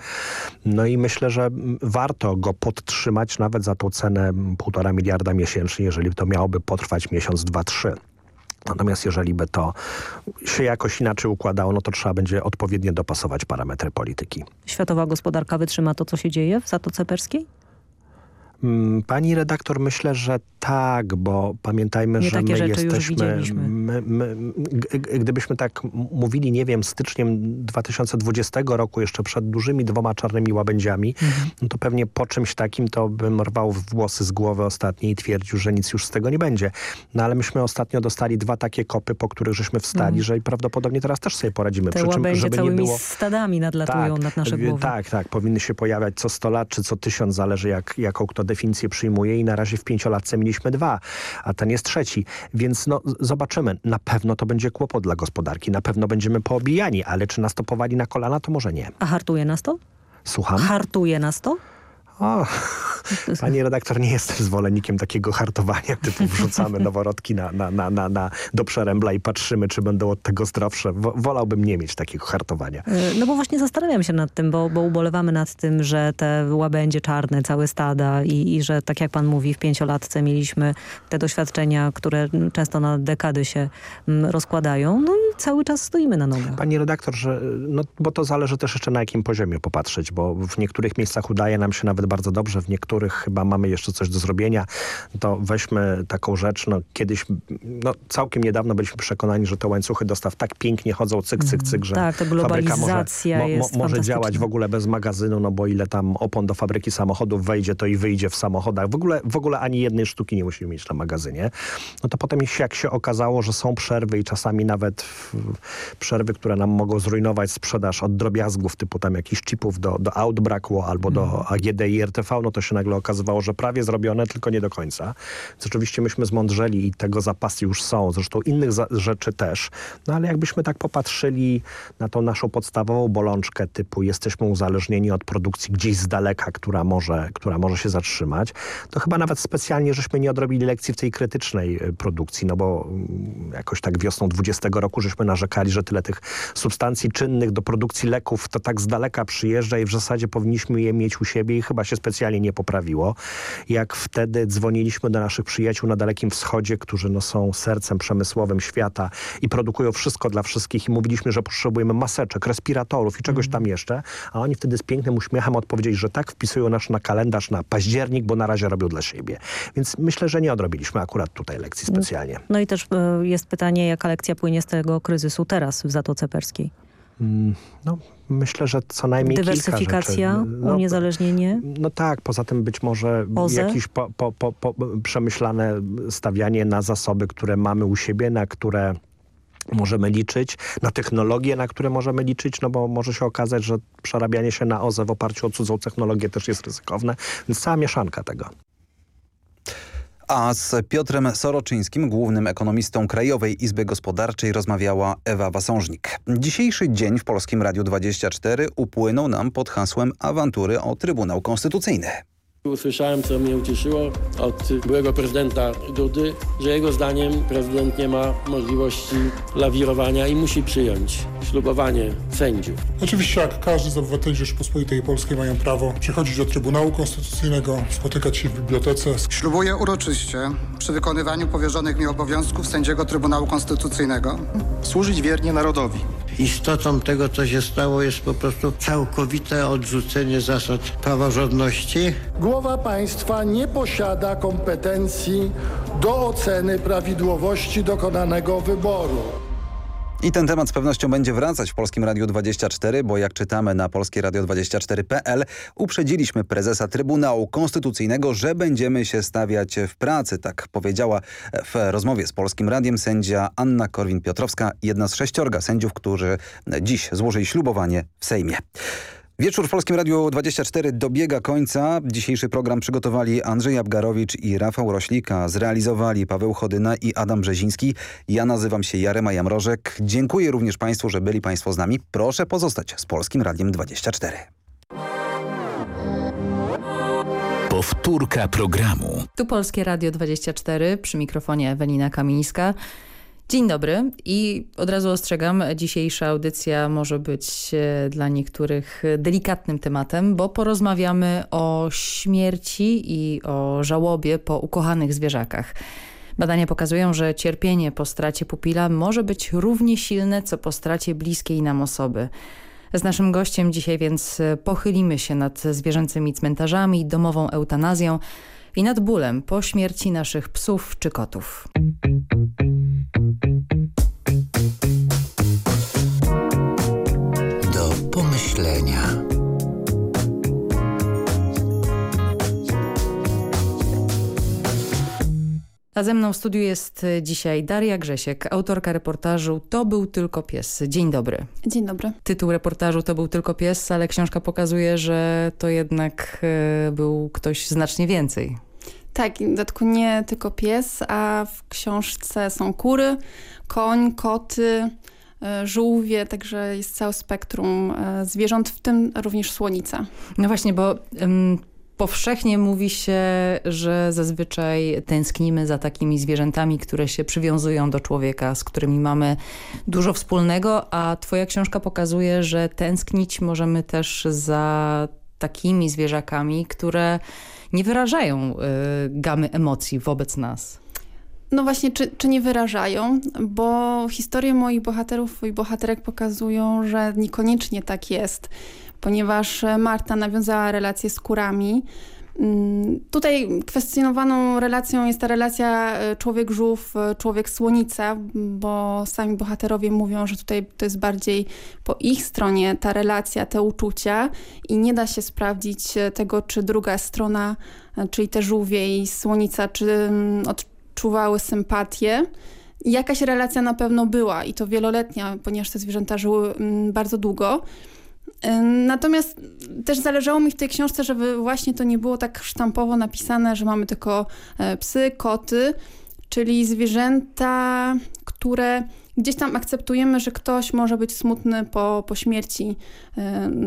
No i myślę, że warto go podtrzymać nawet za tą cenę mm, półtora miliarda miesięcznie, jeżeli to miałoby potrwać miesiąc, dwa, trzy. Natomiast jeżeli by to się jakoś inaczej układało, no to trzeba będzie odpowiednio dopasować parametry polityki. Światowa gospodarka wytrzyma to, co się dzieje w Zatoce Perskiej? Mm, Pani redaktor, myślę, że tak, bo pamiętajmy, Nie że my jesteśmy... My, my, gdybyśmy tak mówili, nie wiem, styczniem 2020 roku, jeszcze przed dużymi dwoma czarnymi łabędziami, Mhm. no to pewnie po czymś takim to bym rwał włosy z głowy ostatniej i twierdził, że nic już z tego nie będzie. No ale myśmy ostatnio dostali dwa takie kopy, po których żeśmy wstali, Mhm. że i prawdopodobnie teraz też sobie poradzimy. Te Przy czym, żeby nie całymi było... stadami nadlatują nad nasze głowy. Tak, tak. Powinny się pojawiać co 100 lat, czy co tysiąc, zależy jak, jaką kto definicję przyjmuje i na razie w pięciolatce mieliśmy dwa, a ten jest trzeci. Więc no, zobaczymy. Na pewno to będzie kłopot dla gospodarki, na pewno będziemy poobijani, ale czy nas to powali na kolana, to może nie. A hartuje nas to? Słucham? Hartuje nas to? O, pani redaktor, nie jestem zwolennikiem takiego hartowania, typu wrzucamy noworodki na, na, na, na, na, do przerębla i patrzymy, czy będą od tego zdrowsze. Wo- wolałbym nie mieć takiego hartowania. Y, No bo właśnie zastanawiam się nad tym, bo, bo ubolewamy nad tym, że te łabędzie czarne, całe stada i, i że tak jak pan mówi, w pięciolatce mieliśmy te doświadczenia, które często na dekady się mm, rozkładają. No i cały czas stoimy na nogach. Pani redaktor, że, no, bo to zależy też jeszcze na jakim poziomie popatrzeć, bo w niektórych miejscach udaje nam się nawet bardzo dobrze, w niektórych chyba mamy jeszcze coś do zrobienia. To weźmy taką rzecz, no kiedyś, no całkiem niedawno byliśmy przekonani, że te łańcuchy dostaw tak pięknie chodzą cyk, cyk, cyk, że tak, fabryka może, mo, mo, może działać w ogóle bez magazynu, no bo ile tam opon do fabryki samochodów wejdzie, to i wyjdzie w samochodach. W ogóle, w ogóle ani jednej sztuki nie musimy mieć na magazynie. No to potem jak się okazało, że są przerwy i czasami nawet przerwy, które nam mogą zrujnować sprzedaż od drobiazgów typu tam jakichś chipów do, do aut brakło albo do mhm. AGD RTV, no to się nagle okazywało, że prawie zrobione, tylko nie do końca. Więc oczywiście myśmy zmądrzeli i tego zapasy już są, zresztą innych rzeczy też. No ale jakbyśmy tak popatrzyli na tą naszą podstawową bolączkę typu jesteśmy uzależnieni od produkcji gdzieś z daleka, która może, która może się zatrzymać, to chyba nawet specjalnie żeśmy nie odrobili lekcji w tej krytycznej y, produkcji, no bo mm, jakoś tak wiosną 20 roku żeśmy narzekali, że tyle tych substancji czynnych do produkcji leków to tak z daleka przyjeżdża i w zasadzie powinniśmy je mieć u siebie i chyba się specjalnie nie poprawiło. Jak wtedy dzwoniliśmy do naszych przyjaciół na Dalekim Wschodzie, którzy no, są sercem przemysłowym świata i produkują wszystko dla wszystkich i mówiliśmy, że potrzebujemy maseczek, respiratorów i czegoś tam jeszcze, a oni wtedy z pięknym uśmiechem odpowiedzieli, że tak wpisują nasz na kalendarz na październik, bo na razie robią dla siebie. Więc myślę, że nie odrobiliśmy akurat tutaj lekcji specjalnie. No i też y, jest pytanie, jaka lekcja płynie z tego kryzysu teraz w Zatoce Perskiej? Mm, no, myślę, że co najmniej Dywersyfikacja. No, uniezależnienie? No tak, poza tym być może OZE? jakieś po, po, po, przemyślane stawianie na zasoby, które mamy u siebie, na które możemy liczyć, na technologie, na które możemy liczyć, no bo może się okazać, że przerabianie się na OZE w oparciu o cudzą technologię też jest ryzykowne, więc cała mieszanka tego. A z Piotrem Soroczyńskim, głównym ekonomistą Krajowej Izby Gospodarczej rozmawiała Ewa Wasążnik. Dzisiejszy dzień w Polskim Radiu 24 upłynął nam pod hasłem awantury o Trybunał Konstytucyjny. Usłyszałem, co mnie ucieszyło od byłego prezydenta Dudy, że jego zdaniem prezydent nie ma możliwości lawirowania i musi przyjąć ślubowanie sędziów. Oczywiście jak każdy z obywateli Rzeczypospolitej Polskiej mają prawo przychodzić do Trybunału Konstytucyjnego, spotykać się w bibliotece. Ślubuję uroczyście przy wykonywaniu powierzonych mi obowiązków sędziego Trybunału Konstytucyjnego służyć wiernie narodowi. Istotą tego, co się stało, jest po prostu całkowite odrzucenie zasad praworządności. Głowa państwa nie posiada kompetencji do oceny prawidłowości dokonanego wyboru. I ten temat z pewnością będzie wracać w Polskim Radiu 24, bo jak czytamy na polskieradio24.pl uprzedziliśmy prezesa Trybunału Konstytucyjnego, że będziemy się stawiać w pracy. Tak powiedziała w rozmowie z Polskim Radiem sędzia Anna Korwin-Piotrowska, jedna z sześciorga sędziów, którzy dziś złożyli ślubowanie w Sejmie. Wieczór w Polskim Radiu 24 dobiega końca. Dzisiejszy program przygotowali Andrzej Abgarowicz i Rafał Roślika. Zrealizowali Paweł Chodyna i Adam Brzeziński. Ja nazywam się Jarema Jamrożek. Dziękuję również Państwu, że byli Państwo z nami. Proszę pozostać z Polskim Radiem 24. Powtórka programu. Tu Polskie Radio 24 przy mikrofonie Ewelina Kamińska. Dzień dobry i od razu ostrzegam, dzisiejsza audycja może być e, dla niektórych delikatnym tematem, bo porozmawiamy o śmierci i o żałobie po ukochanych zwierzakach. Badania pokazują, że cierpienie po stracie pupila może być równie silne, co po stracie bliskiej nam osoby. Z naszym gościem dzisiaj więc pochylimy się nad zwierzęcymi cmentarzami, domową eutanazją i nad bólem po śmierci naszych psów czy kotów. Pomyślenia. A ze mną w studiu jest dzisiaj Daria Grzesiek, autorka reportażu To był tylko pies. Dzień dobry. Dzień dobry. Tytuł reportażu To był tylko pies, ale książka pokazuje, że to jednak e, był ktoś znacznie więcej. Tak, w dodatku nie tylko pies, a w książce są kury, koń, koty, żółwie, także jest całe spektrum e, zwierząt, w tym również słonica. No właśnie, bo powszechnie mówi się, że zazwyczaj tęsknimy za takimi zwierzętami, które się przywiązują do człowieka, z którymi mamy dużo wspólnego, a twoja książka pokazuje, że tęsknić możemy też za takimi zwierzakami, które nie wyrażają y, gamy emocji wobec nas. No właśnie, czy, czy nie wyrażają, bo historie moich bohaterów i bohaterek pokazują, że niekoniecznie tak jest, ponieważ Marta nawiązała relacje z kurami, Mm, tutaj kwestionowaną relacją jest ta relacja e, człowiek-żółw, e, człowiek-słonica, bo sami bohaterowie mówią, że tutaj to jest bardziej po ich stronie ta relacja, te uczucia i nie da się sprawdzić e, tego, czy druga strona, czyli te żółwie i słonica, czy mm, odczuwały sympatię. Jakaś relacja na pewno była i to wieloletnia, ponieważ te zwierzęta żyły mm, bardzo długo. Natomiast też zależało mi w tej książce, żeby właśnie to nie było tak sztampowo napisane, że mamy tylko e, psy, koty, czyli zwierzęta, które gdzieś tam akceptujemy, że ktoś może być smutny po, po śmierci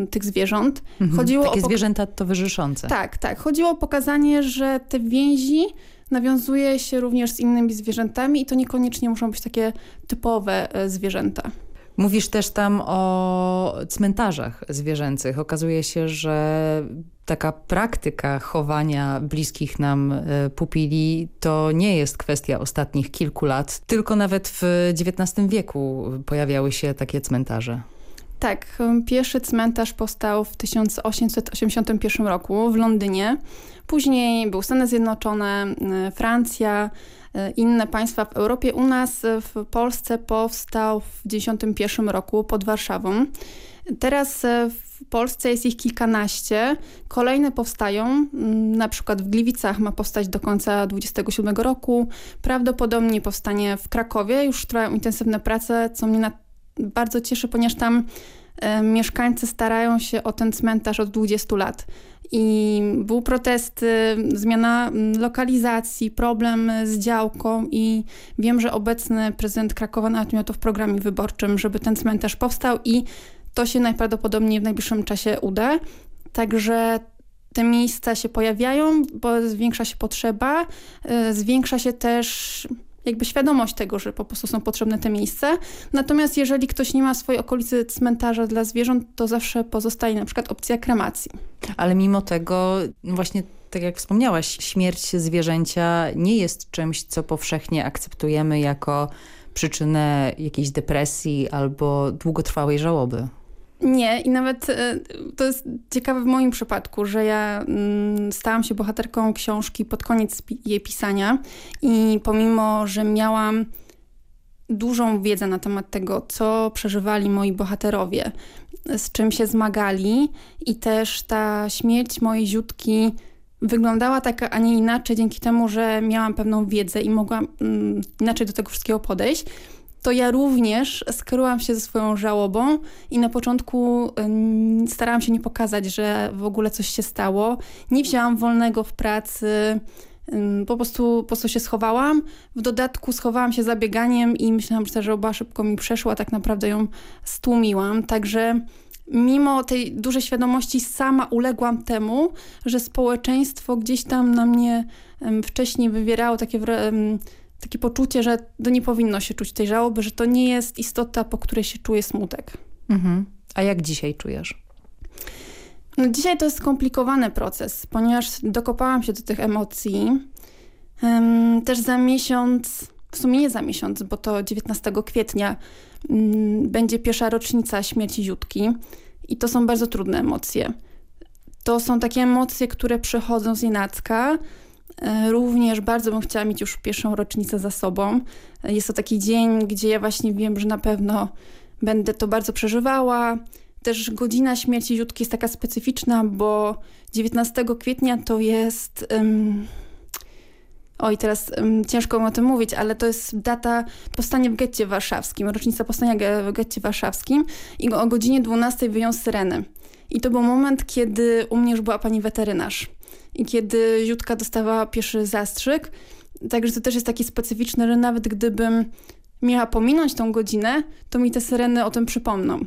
y, tych zwierząt. Mhm. Chodziło Takie o zwierzęta towarzyszące. Tak, tak. Chodziło o pokazanie, że te więzi nawiązuje się również z innymi zwierzętami i to niekoniecznie muszą być takie typowe y, zwierzęta. Mówisz też tam o cmentarzach zwierzęcych. Okazuje się, że taka praktyka chowania bliskich nam e, pupili to nie jest kwestia ostatnich kilku lat, tylko nawet w XIX wieku pojawiały się takie cmentarze. Tak, pierwszy cmentarz powstał w 1881 roku w Londynie. Później był Stany Zjednoczone, e, Francja, E, inne państwa w Europie. U nas e, w Polsce powstał w 1991 roku pod Warszawą. Teraz w Polsce jest ich kilkanaście. Kolejne powstają, mm, na przykład w Gliwicach ma powstać do końca 2027 roku. Prawdopodobnie powstanie w Krakowie. Już trwają intensywne prace, co mnie bardzo cieszy, ponieważ tam mieszkańcy starają się o ten cmentarz od 20 lat. I był protest, zmiana mm, lokalizacji, problem z działką i wiem, że obecny prezydent Krakowa nawet miał to w programie wyborczym, żeby ten cmentarz powstał i to się najprawdopodobniej w najbliższym czasie uda. Także te miejsca się pojawiają, bo zwiększa się potrzeba, y, zwiększa się też jakby świadomość tego, że po prostu są potrzebne te miejsca. Natomiast jeżeli ktoś nie ma swojej okolicy cmentarza dla zwierząt, to zawsze pozostaje na przykład opcja kremacji. Ale mimo tego właśnie tak jak wspomniałaś, śmierć zwierzęcia nie jest czymś, co powszechnie akceptujemy jako przyczynę jakiejś depresji albo długotrwałej żałoby. Nie i nawet e, to jest ciekawe w moim przypadku, że ja mm, stałam się bohaterką książki pod koniec jej pisania i pomimo, że miałam dużą wiedzę na temat tego, co przeżywali moi bohaterowie, z czym się zmagali i też ta śmierć mojej ziutki wyglądała tak, a nie inaczej dzięki temu, że miałam pewną wiedzę i mogłam mm, inaczej do tego wszystkiego podejść, to ja również skryłam się ze swoją żałobą i na początku starałam się nie pokazać, że w ogóle coś się stało. Nie wzięłam wolnego w pracy, po prostu, po prostu się schowałam. W dodatku schowałam się zabieganiem i myślałam, że ta żałoba szybko mi przeszła, tak naprawdę ją stłumiłam. Także mimo tej dużej świadomości sama uległam temu, że społeczeństwo gdzieś tam na mnie wcześniej wywierało takie takie poczucie, że to nie powinno się czuć tej żałoby, że to nie jest istota, po której się czuje smutek. Mhm. A jak dzisiaj czujesz? No dzisiaj to jest skomplikowany proces, ponieważ dokopałam się do tych emocji. Um, też za miesiąc, w sumie nie za miesiąc, bo to 19 kwietnia um, będzie pierwsza rocznica śmierci Ziutki i to są bardzo trudne emocje. To są takie emocje, które przychodzą z nienacka, również bardzo bym chciała mieć już pierwszą rocznicę za sobą. E, jest to taki dzień, gdzie ja właśnie wiem, że na pewno będę to bardzo przeżywała. Też godzina śmierci Ziutki jest taka specyficzna, bo 19 kwietnia to jest... Um, oj, teraz um, ciężko o tym mówić, ale to jest data powstania w getcie warszawskim, rocznica powstania w getcie warszawskim i o godzinie 12 wyjął syreny. I to był moment, kiedy u mnie już była pani weterynarz i kiedy Ziutka dostawała pierwszy zastrzyk. Także to też jest taki specyficzny, że nawet gdybym miała pominąć tą godzinę, to mi te syreny o tym przypomną.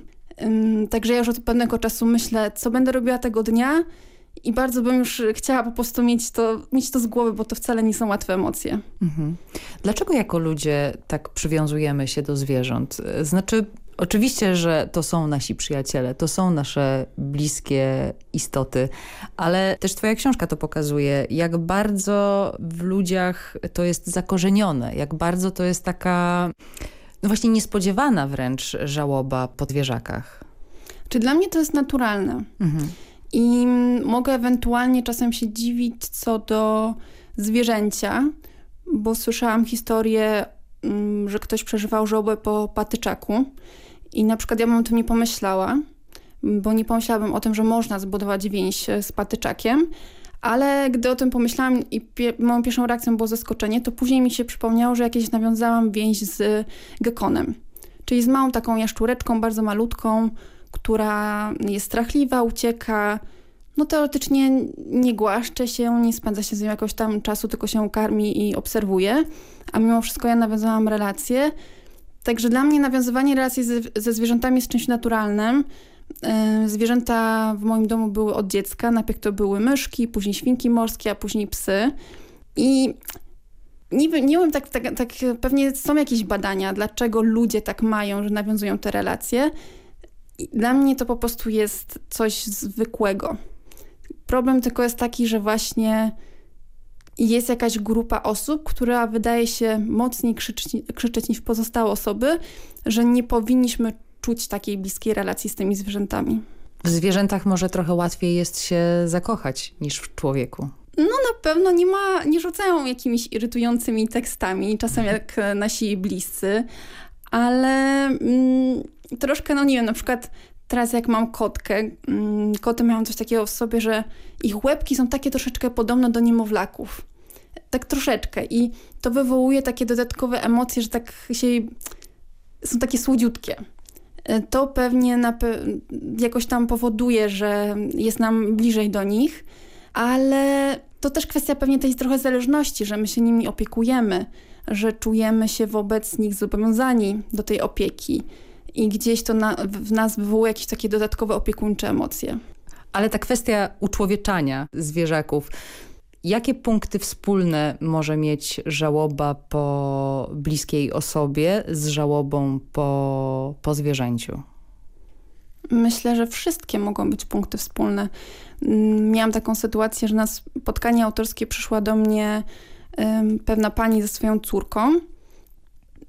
Także ja już od pewnego czasu myślę, co będę robiła tego dnia i bardzo bym już chciała po prostu mieć to, mieć to z głowy, bo to wcale nie są łatwe emocje. Mhm. Dlaczego jako ludzie tak przywiązujemy się do zwierząt? Znaczy Oczywiście, że to są nasi przyjaciele, to są nasze bliskie istoty, ale też twoja książka to pokazuje, jak bardzo w ludziach to jest zakorzenione, jak bardzo to jest taka no właśnie niespodziewana wręcz żałoba po zwierzakach. Czy dla mnie to jest naturalne? Mhm. I mogę ewentualnie czasem się dziwić co do zwierzęcia, bo słyszałam historię, mm, że ktoś przeżywał żałobę po patyczaku i na przykład ja bym o tym nie pomyślała, bo nie pomyślałabym o tym, że można zbudować więź z patyczakiem, ale gdy o tym pomyślałam i pie moją pierwszą reakcją było zaskoczenie, to później mi się przypomniało, że jakieś nawiązałam więź z gekonem. Czyli z małą taką jaszczureczką, bardzo malutką, która jest strachliwa, ucieka, no teoretycznie nie głaszcze się, nie spędza się z nią jakoś tam czasu, tylko się karmi i obserwuje, a mimo wszystko ja nawiązałam relacje. Także dla mnie nawiązywanie relacji ze, ze zwierzętami jest czymś naturalnym. Yy, zwierzęta w moim domu były od dziecka. Najpierw to były myszki, później świnki morskie, a później psy. I nie, nie wiem, tak, tak, tak, pewnie są jakieś badania, dlaczego ludzie tak mają, że nawiązują te relacje. I dla mnie to po prostu jest coś zwykłego. Problem tylko jest taki, że właśnie jest jakaś grupa osób, która wydaje się mocniej krzyczeć, krzyczeć niż pozostałe osoby, że nie powinniśmy czuć takiej bliskiej relacji z tymi zwierzętami. W zwierzętach może trochę łatwiej jest się zakochać niż w człowieku. No na pewno nie ma, nie rzucają jakimiś irytującymi tekstami, czasem jak nasi bliscy, ale mm, troszkę, no nie wiem, na przykład teraz jak mam kotkę, mm, koty mają coś takiego w sobie, że ich łebki są takie troszeczkę podobne do niemowlaków. Tak troszeczkę i to wywołuje takie dodatkowe emocje, że tak się są takie słodziutkie. E, to pewnie pe jakoś tam powoduje, że jest nam bliżej do nich, ale to też kwestia pewnie tej trochę zależności, że my się nimi opiekujemy, że czujemy się wobec nich zobowiązani do tej opieki i gdzieś to na, w nas wywołuje jakieś takie dodatkowe opiekuńcze emocje. Ale ta kwestia uczłowieczania zwierzaków, jakie punkty wspólne może mieć żałoba po bliskiej osobie z żałobą po, po zwierzęciu? Myślę, że wszystkie mogą być punkty wspólne. Miałam taką sytuację, że na spotkanie autorskie przyszła do mnie pewna pani ze swoją córką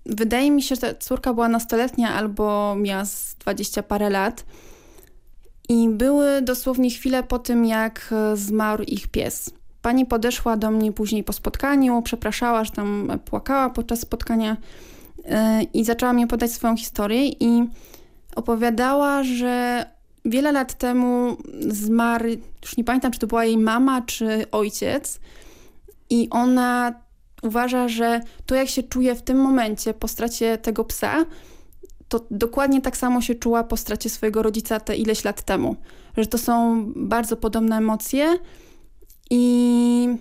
Wydaje mi się, że córka była nastoletnia albo miała z dwadzieścia parę lat. I były dosłownie chwile po tym, jak e, zmarł ich pies. Pani podeszła do mnie później po spotkaniu, przepraszała, że tam płakała podczas spotkania yy, i zaczęła mi podać swoją historię i opowiadała, że wiele lat temu zmarł, już nie pamiętam, czy to była jej mama, czy ojciec i ona uważa, że to jak się czuje w tym momencie po stracie tego psa, to dokładnie tak samo się czuła po stracie swojego rodzica te ileś lat temu. Że to są bardzo podobne emocje i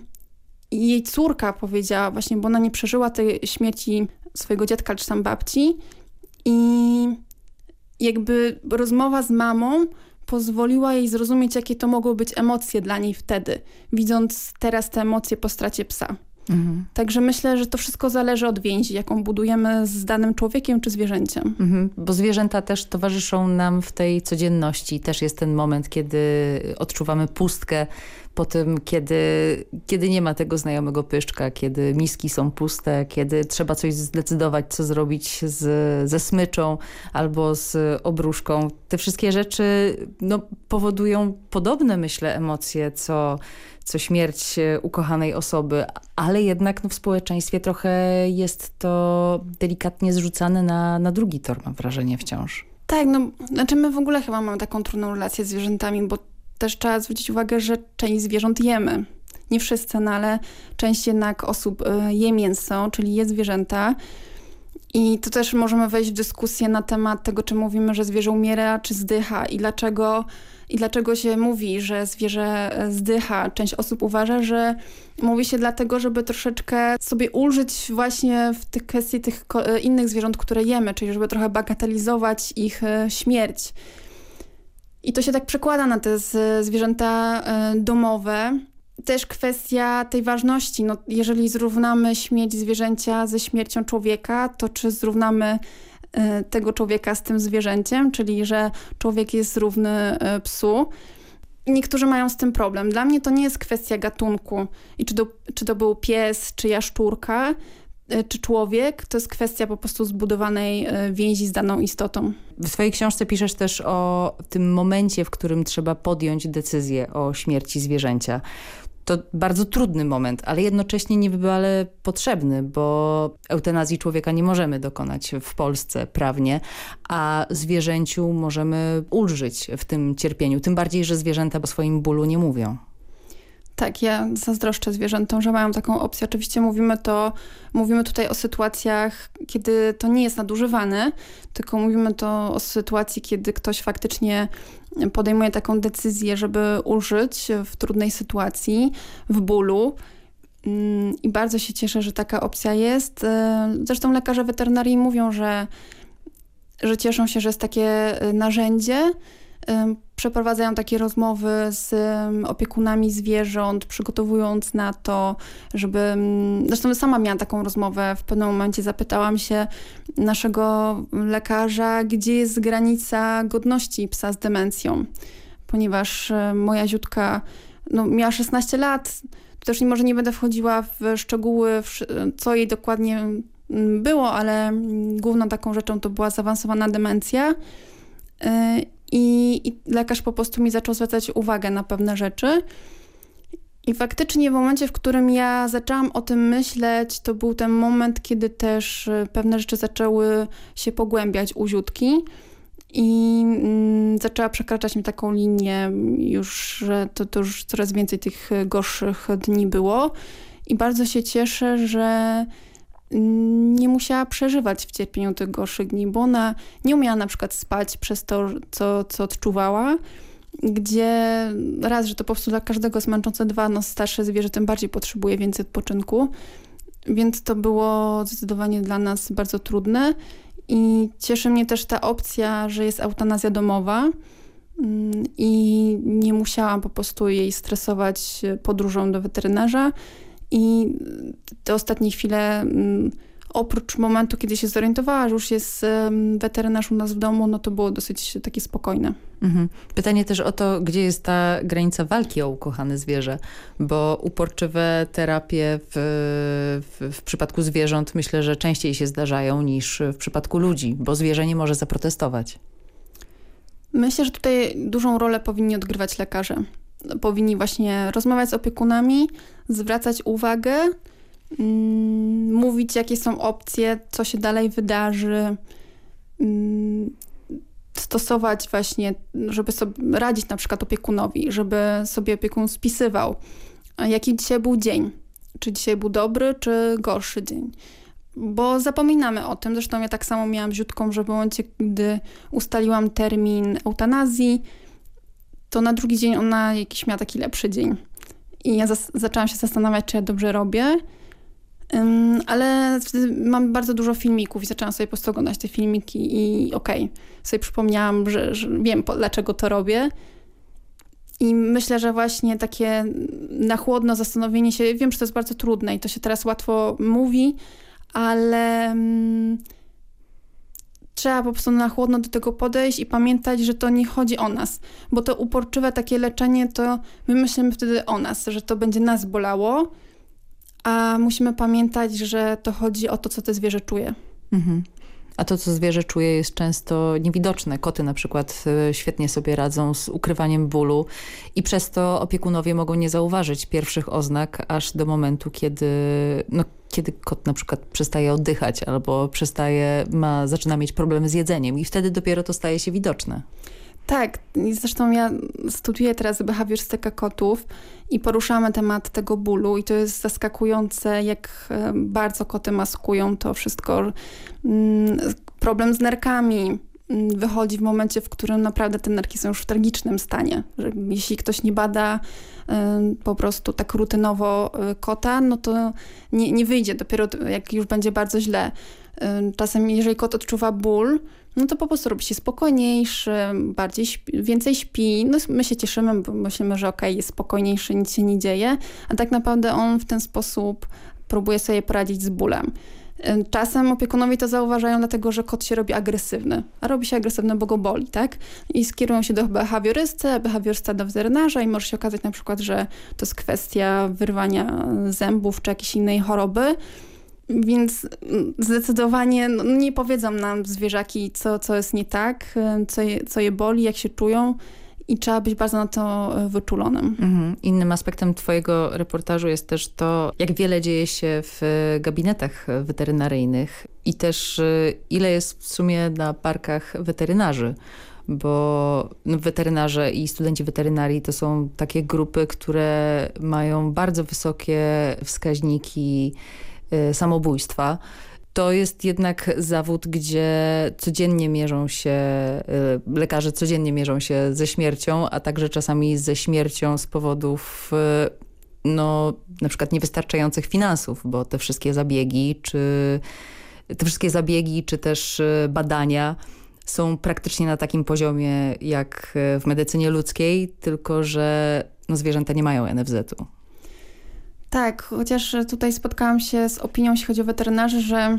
jej córka powiedziała właśnie, bo ona nie przeżyła tej śmierci swojego dziadka czy tam babci i jakby rozmowa z mamą pozwoliła jej zrozumieć, jakie to mogły być emocje dla niej wtedy, widząc teraz te emocje po stracie psa. Mhm. Także myślę, że to wszystko zależy od więzi, jaką budujemy z danym człowiekiem czy zwierzęciem. Mhm. Bo zwierzęta też towarzyszą nam w tej codzienności. Też jest ten moment, kiedy odczuwamy pustkę po tym, kiedy, kiedy nie ma tego znajomego pyszczka, kiedy miski są puste, kiedy trzeba coś zdecydować, co zrobić z, ze smyczą albo z obruszką. Te wszystkie rzeczy no, powodują podobne, myślę, emocje, co co śmierć e, ukochanej osoby, ale jednak no, w społeczeństwie trochę jest to delikatnie zrzucane na, na drugi tor, mam wrażenie wciąż. Tak, no, znaczy my w ogóle chyba mamy taką trudną relację z zwierzętami, bo też trzeba zwrócić uwagę, że część zwierząt jemy. Nie wszyscy, no ale część jednak osób e, je mięso, czyli je zwierzęta. I to też możemy wejść w dyskusję na temat tego, czy mówimy, że zwierzę umiera, czy zdycha i dlaczego i dlaczego się mówi, że zwierzę zdycha. Część osób uważa, że mówi się dlatego, żeby troszeczkę sobie ulżyć właśnie w tych kwestii tych innych zwierząt, które jemy, czyli żeby trochę bagatelizować ich śmierć. I to się tak przekłada na te zwierzęta e, domowe. Też kwestia tej ważności. No, jeżeli zrównamy śmierć zwierzęcia ze śmiercią człowieka, to czy zrównamy e, tego człowieka z tym zwierzęciem, czyli że człowiek jest równy e, psu. Niektórzy mają z tym problem. Dla mnie to nie jest kwestia gatunku i czy to, czy to był pies, czy jaszczurka, czy człowiek, to jest kwestia po prostu zbudowanej e, więzi z daną istotą. W swojej książce piszesz też o tym momencie, w którym trzeba podjąć decyzję o śmierci zwierzęcia. To bardzo trudny moment, ale jednocześnie niebywale potrzebny, bo eutanazji człowieka nie możemy dokonać w Polsce prawnie, a zwierzęciu możemy ulżyć w tym cierpieniu. Tym bardziej, że zwierzęta o swoim bólu nie mówią. Tak, ja zazdroszczę zwierzętom, że mają taką opcję. Oczywiście mówimy to, mówimy tutaj o sytuacjach, kiedy to nie jest nadużywane, tylko mówimy to o sytuacji, kiedy ktoś faktycznie podejmuje taką decyzję, żeby użyć w trudnej sytuacji, w bólu. Mm, I bardzo się cieszę, że taka opcja jest. E, zresztą lekarze weterynarii mówią, że, że cieszą się, że jest takie narzędzie, przeprowadzają takie rozmowy z opiekunami zwierząt, przygotowując na to, żeby... Zresztą sama miałam taką rozmowę. W pewnym momencie zapytałam się naszego lekarza, gdzie jest granica godności psa z demencją. Ponieważ moja ziutka no, miała 16 lat, to też może nie będę wchodziła w szczegóły, w co jej dokładnie było, ale główną taką rzeczą to była zaawansowana demencja. I, I, lekarz po prostu mi zaczął zwracać uwagę na pewne rzeczy. I faktycznie w momencie, w którym ja zaczęłam o tym myśleć, to był ten moment, kiedy też y, pewne rzeczy zaczęły się pogłębiać u Ziutki i mm, zaczęła przekraczać mi taką linię już, że to, to już coraz więcej tych gorszych dni było. I bardzo się cieszę, że nie musiała przeżywać w cierpieniu tych gorszych dni, bo ona nie umiała na przykład spać przez to, co, co odczuwała, gdzie raz, że to po prostu dla każdego zmęczące, dwa, no starsze zwierzę tym bardziej potrzebuje więcej odpoczynku, więc to było zdecydowanie dla nas bardzo trudne i cieszy mnie też ta opcja, że jest eutanazja domowa mm, i nie musiałam po prostu jej stresować podróżą do weterynarza, i te ostatnie chwile, mm, oprócz momentu, kiedy się zorientowała, że już jest weterynarz u nas w domu, no to było dosyć takie spokojne. Mhm. Pytanie też o to, gdzie jest ta granica walki o ukochane zwierzę, bo uporczywe terapie w, w, w przypadku zwierząt myślę, że częściej się zdarzają niż w przypadku ludzi, bo zwierzę nie może zaprotestować. Myślę, że tutaj dużą rolę powinni odgrywać lekarze powinni właśnie rozmawiać z opiekunami, zwracać uwagę, mm, mówić jakie są opcje, co się dalej wydarzy, mm, stosować właśnie, żeby sobie radzić na przykład opiekunowi, żeby sobie opiekun spisywał, jaki dzisiaj był dzień, czy dzisiaj był dobry, czy gorszy dzień. Bo zapominamy o tym, zresztą ja tak samo miałam ziutką, że w momencie, gdy ustaliłam termin eutanazji, to na drugi dzień ona jakiś miała taki lepszy dzień. I ja zaczęłam się zastanawiać, czy ja dobrze robię. Um, ale mam bardzo dużo filmików i zaczęłam sobie po oglądać te filmiki i okej, okay, sobie przypomniałam, że, że wiem po, dlaczego to robię. I myślę, że właśnie takie na chłodno zastanowienie się, wiem, że to jest bardzo trudne i to się teraz łatwo mówi, ale um, trzeba po prostu na chłodno do tego podejść i pamiętać, że to nie chodzi o nas, bo to uporczywe takie leczenie, to my myślimy wtedy o nas, że to będzie nas bolało, a musimy pamiętać, że to chodzi o to, co te zwierzę czuje. Mhm. A to, co zwierzę czuje jest często niewidoczne. Koty na przykład e, świetnie sobie radzą z ukrywaniem bólu i przez to opiekunowie mogą nie zauważyć pierwszych oznak aż do momentu, kiedy, no, kiedy kot na przykład przestaje oddychać albo przestaje, ma, zaczyna mieć problemy z jedzeniem i wtedy dopiero to staje się widoczne. Tak, zresztą ja studiuję teraz behawiorystykę kotów i poruszamy temat tego bólu i to jest zaskakujące, jak e, bardzo koty maskują to wszystko. Mm, problem z nerkami mm, wychodzi w momencie, w którym naprawdę te nerki są już w tragicznym stanie. Jeśli ktoś nie bada e, po prostu tak rutynowo e, kota, no to nie, nie wyjdzie dopiero jak już będzie bardzo źle. Czasem jeżeli kot odczuwa ból, no to po prostu robi się spokojniejszy, bardziej śpi, więcej śpi. No my się cieszymy, bo myślimy, że okej, okay, jest spokojniejszy, nic się nie dzieje, a tak naprawdę on w ten sposób próbuje sobie poradzić z bólem. Czasem opiekunowie to zauważają dlatego, że kot się robi agresywny. A robi się agresywny, bo go boli, tak? I skierują się do behawiorysty, behawiorysta do weterynarza i może się okazać na przykład, że to jest kwestia wyrwania zębów czy jakiejś innej choroby. Więc zdecydowanie no, nie powiedzą nam zwierzaki, co, co jest nie tak, co je, co je boli, jak się czują i trzeba być bardzo na to y, wyczulonym. Mhm. Innym aspektem twojego reportażu jest też to, jak wiele dzieje się w gabinetach weterynaryjnych i też y, ile jest w sumie na parkach weterynarzy bo no, weterynarze i studenci weterynarii to są takie grupy, które mają bardzo wysokie wskaźniki samobójstwa. To jest jednak zawód, gdzie codziennie mierzą się, y, lekarze codziennie mierzą się ze śmiercią, a także czasami ze śmiercią z powodów y, no, na przykład niewystarczających finansów, bo te wszystkie zabiegi, czy te wszystkie zabiegi, czy też badania są praktycznie na takim poziomie jak w medycynie ludzkiej, tylko że no, zwierzęta nie mają NFZ-u. Tak, chociaż tutaj spotkałam się z opinią, jeśli chodzi o weterynarzy, że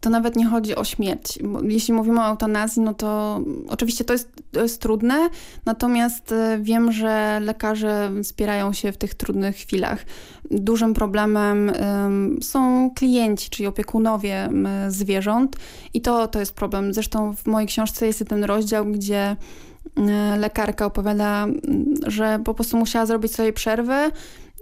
to nawet nie chodzi o śmierć. Jeśli mówimy o eutanazji, no to oczywiście to jest, to jest trudne, natomiast e, wiem, że lekarze wspierają się w tych trudnych chwilach. Dużym problemem są klienci, czyli opiekunowie zwierząt i to, to jest problem. Zresztą w mojej książce jest ten rozdział, gdzie lekarka opowiada, że po prostu musiała zrobić sobie przerwę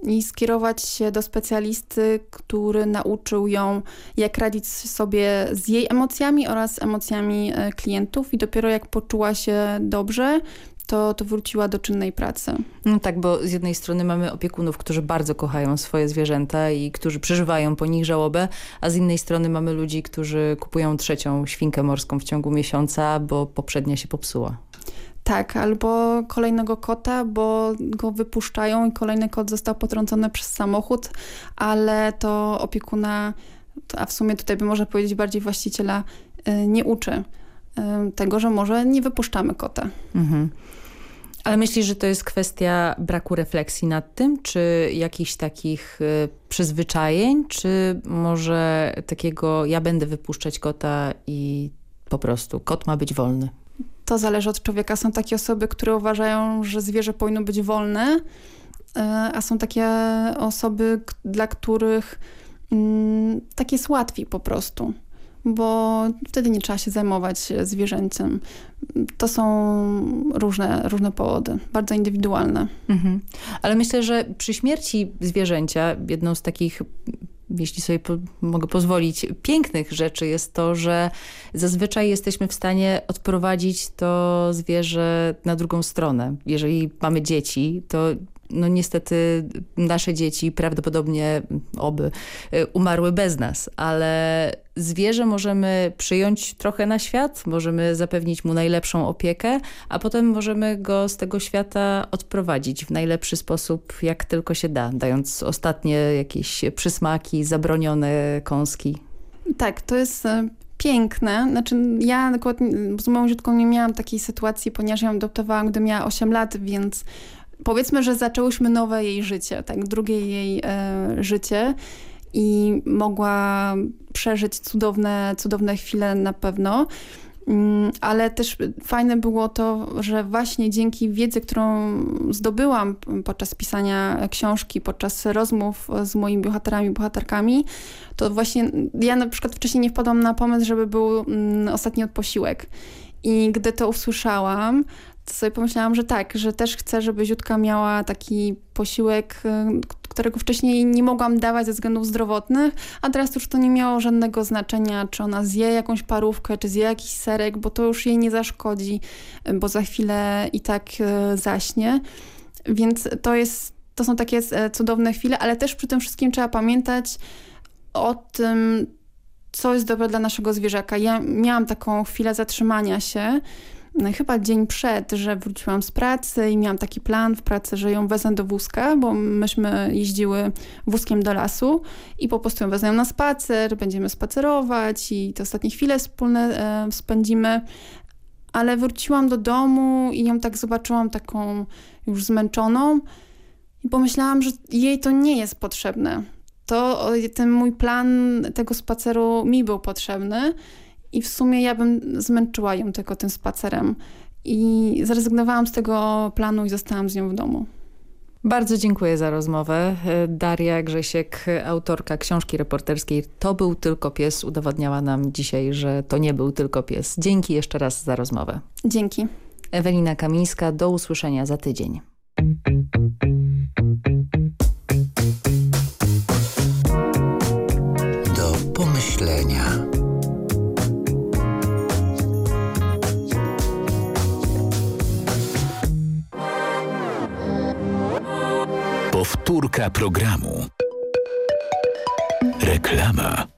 i skierować się do specjalisty, który nauczył ją, jak radzić sobie z jej emocjami oraz emocjami e, klientów i dopiero jak poczuła się dobrze, to, to wróciła do czynnej pracy. No tak, bo z jednej strony mamy opiekunów, którzy bardzo kochają swoje zwierzęta i którzy przeżywają po nich żałobę, a z innej strony mamy ludzi, którzy kupują trzecią świnkę morską w ciągu miesiąca, bo poprzednia się popsuła. Tak, albo kolejnego kota, bo go wypuszczają i kolejny kot został potrącony przez samochód, ale to opiekuna, a w sumie tutaj by można powiedzieć bardziej właściciela, y, nie uczy y, tego, że może nie wypuszczamy kota. Mhm. Ale myślisz, że to jest kwestia braku refleksji nad tym, czy jakichś takich y, przyzwyczajeń, czy może takiego ja będę wypuszczać kota i po prostu kot ma być wolny? To zależy od człowieka. Są takie osoby, które uważają, że zwierzę powinno być wolne, e, a są takie osoby, dla których mm, tak jest łatwiej po prostu bo wtedy nie trzeba się zajmować zwierzęciem. To są różne, różne powody, bardzo indywidualne. Mhm. Ale myślę, że przy śmierci zwierzęcia jedną z takich jeśli sobie po, mogę pozwolić, pięknych rzeczy jest to, że zazwyczaj jesteśmy w stanie odprowadzić to zwierzę na drugą stronę. Jeżeli mamy dzieci, to no niestety nasze dzieci prawdopodobnie oby y, umarły bez nas, ale zwierzę możemy przyjąć trochę na świat, możemy zapewnić mu najlepszą opiekę, a potem możemy go z tego świata odprowadzić w najlepszy sposób, jak tylko się da, dając ostatnie jakieś przysmaki, zabronione kąski. Tak, to jest e, piękne. Znaczy ja akurat z moją dziutką nie miałam takiej sytuacji, ponieważ ją adoptowałam, gdy miała 8 lat, więc powiedzmy, że zaczęłyśmy nowe jej życie, tak, drugie jej e, życie i mogła przeżyć cudowne, cudowne chwile na pewno. Mm, ale też fajne było to, że właśnie dzięki wiedzy, którą zdobyłam podczas pisania książki, podczas rozmów z moimi bohaterami, bohaterkami, to właśnie ja na przykład wcześniej nie wpadłam na pomysł, żeby był mm, ostatni posiłek. I gdy to usłyszałam, to sobie pomyślałam, że tak, że też chcę, żeby Ziutka miała taki posiłek, y, którego wcześniej nie mogłam dawać ze względów zdrowotnych, a teraz już to nie miało żadnego znaczenia, czy ona zje jakąś parówkę, czy zje jakiś serek, bo to już jej nie zaszkodzi, bo za chwilę i tak y, zaśnie. Więc to jest, to są takie cudowne chwile, ale też przy tym wszystkim trzeba pamiętać o tym, co jest dobre dla naszego zwierzaka. Ja miałam taką chwilę zatrzymania się, chyba dzień przed, że wróciłam z pracy i miałam taki plan w pracy, że ją wezmę do wózka, bo myśmy jeździły wózkiem do lasu i po prostu ją wezmę na spacer, będziemy spacerować i te ostatnie chwile wspólne e, spędzimy. Ale wróciłam do domu i ją tak zobaczyłam taką już zmęczoną i pomyślałam, że jej to nie jest potrzebne to ten mój plan tego spaceru mi był potrzebny i w sumie ja bym zmęczyła ją tylko tym spacerem. I zrezygnowałam z tego planu i zostałam z nią w domu. Bardzo dziękuję za rozmowę. Daria Grzesiek, autorka książki reporterskiej To był tylko pies, udowodniała nam dzisiaj, że to nie był tylko pies. Dzięki jeszcze raz za rozmowę. Dzięki. Ewelina Kamińska, do usłyszenia za tydzień. Powtórka programu. Reklama.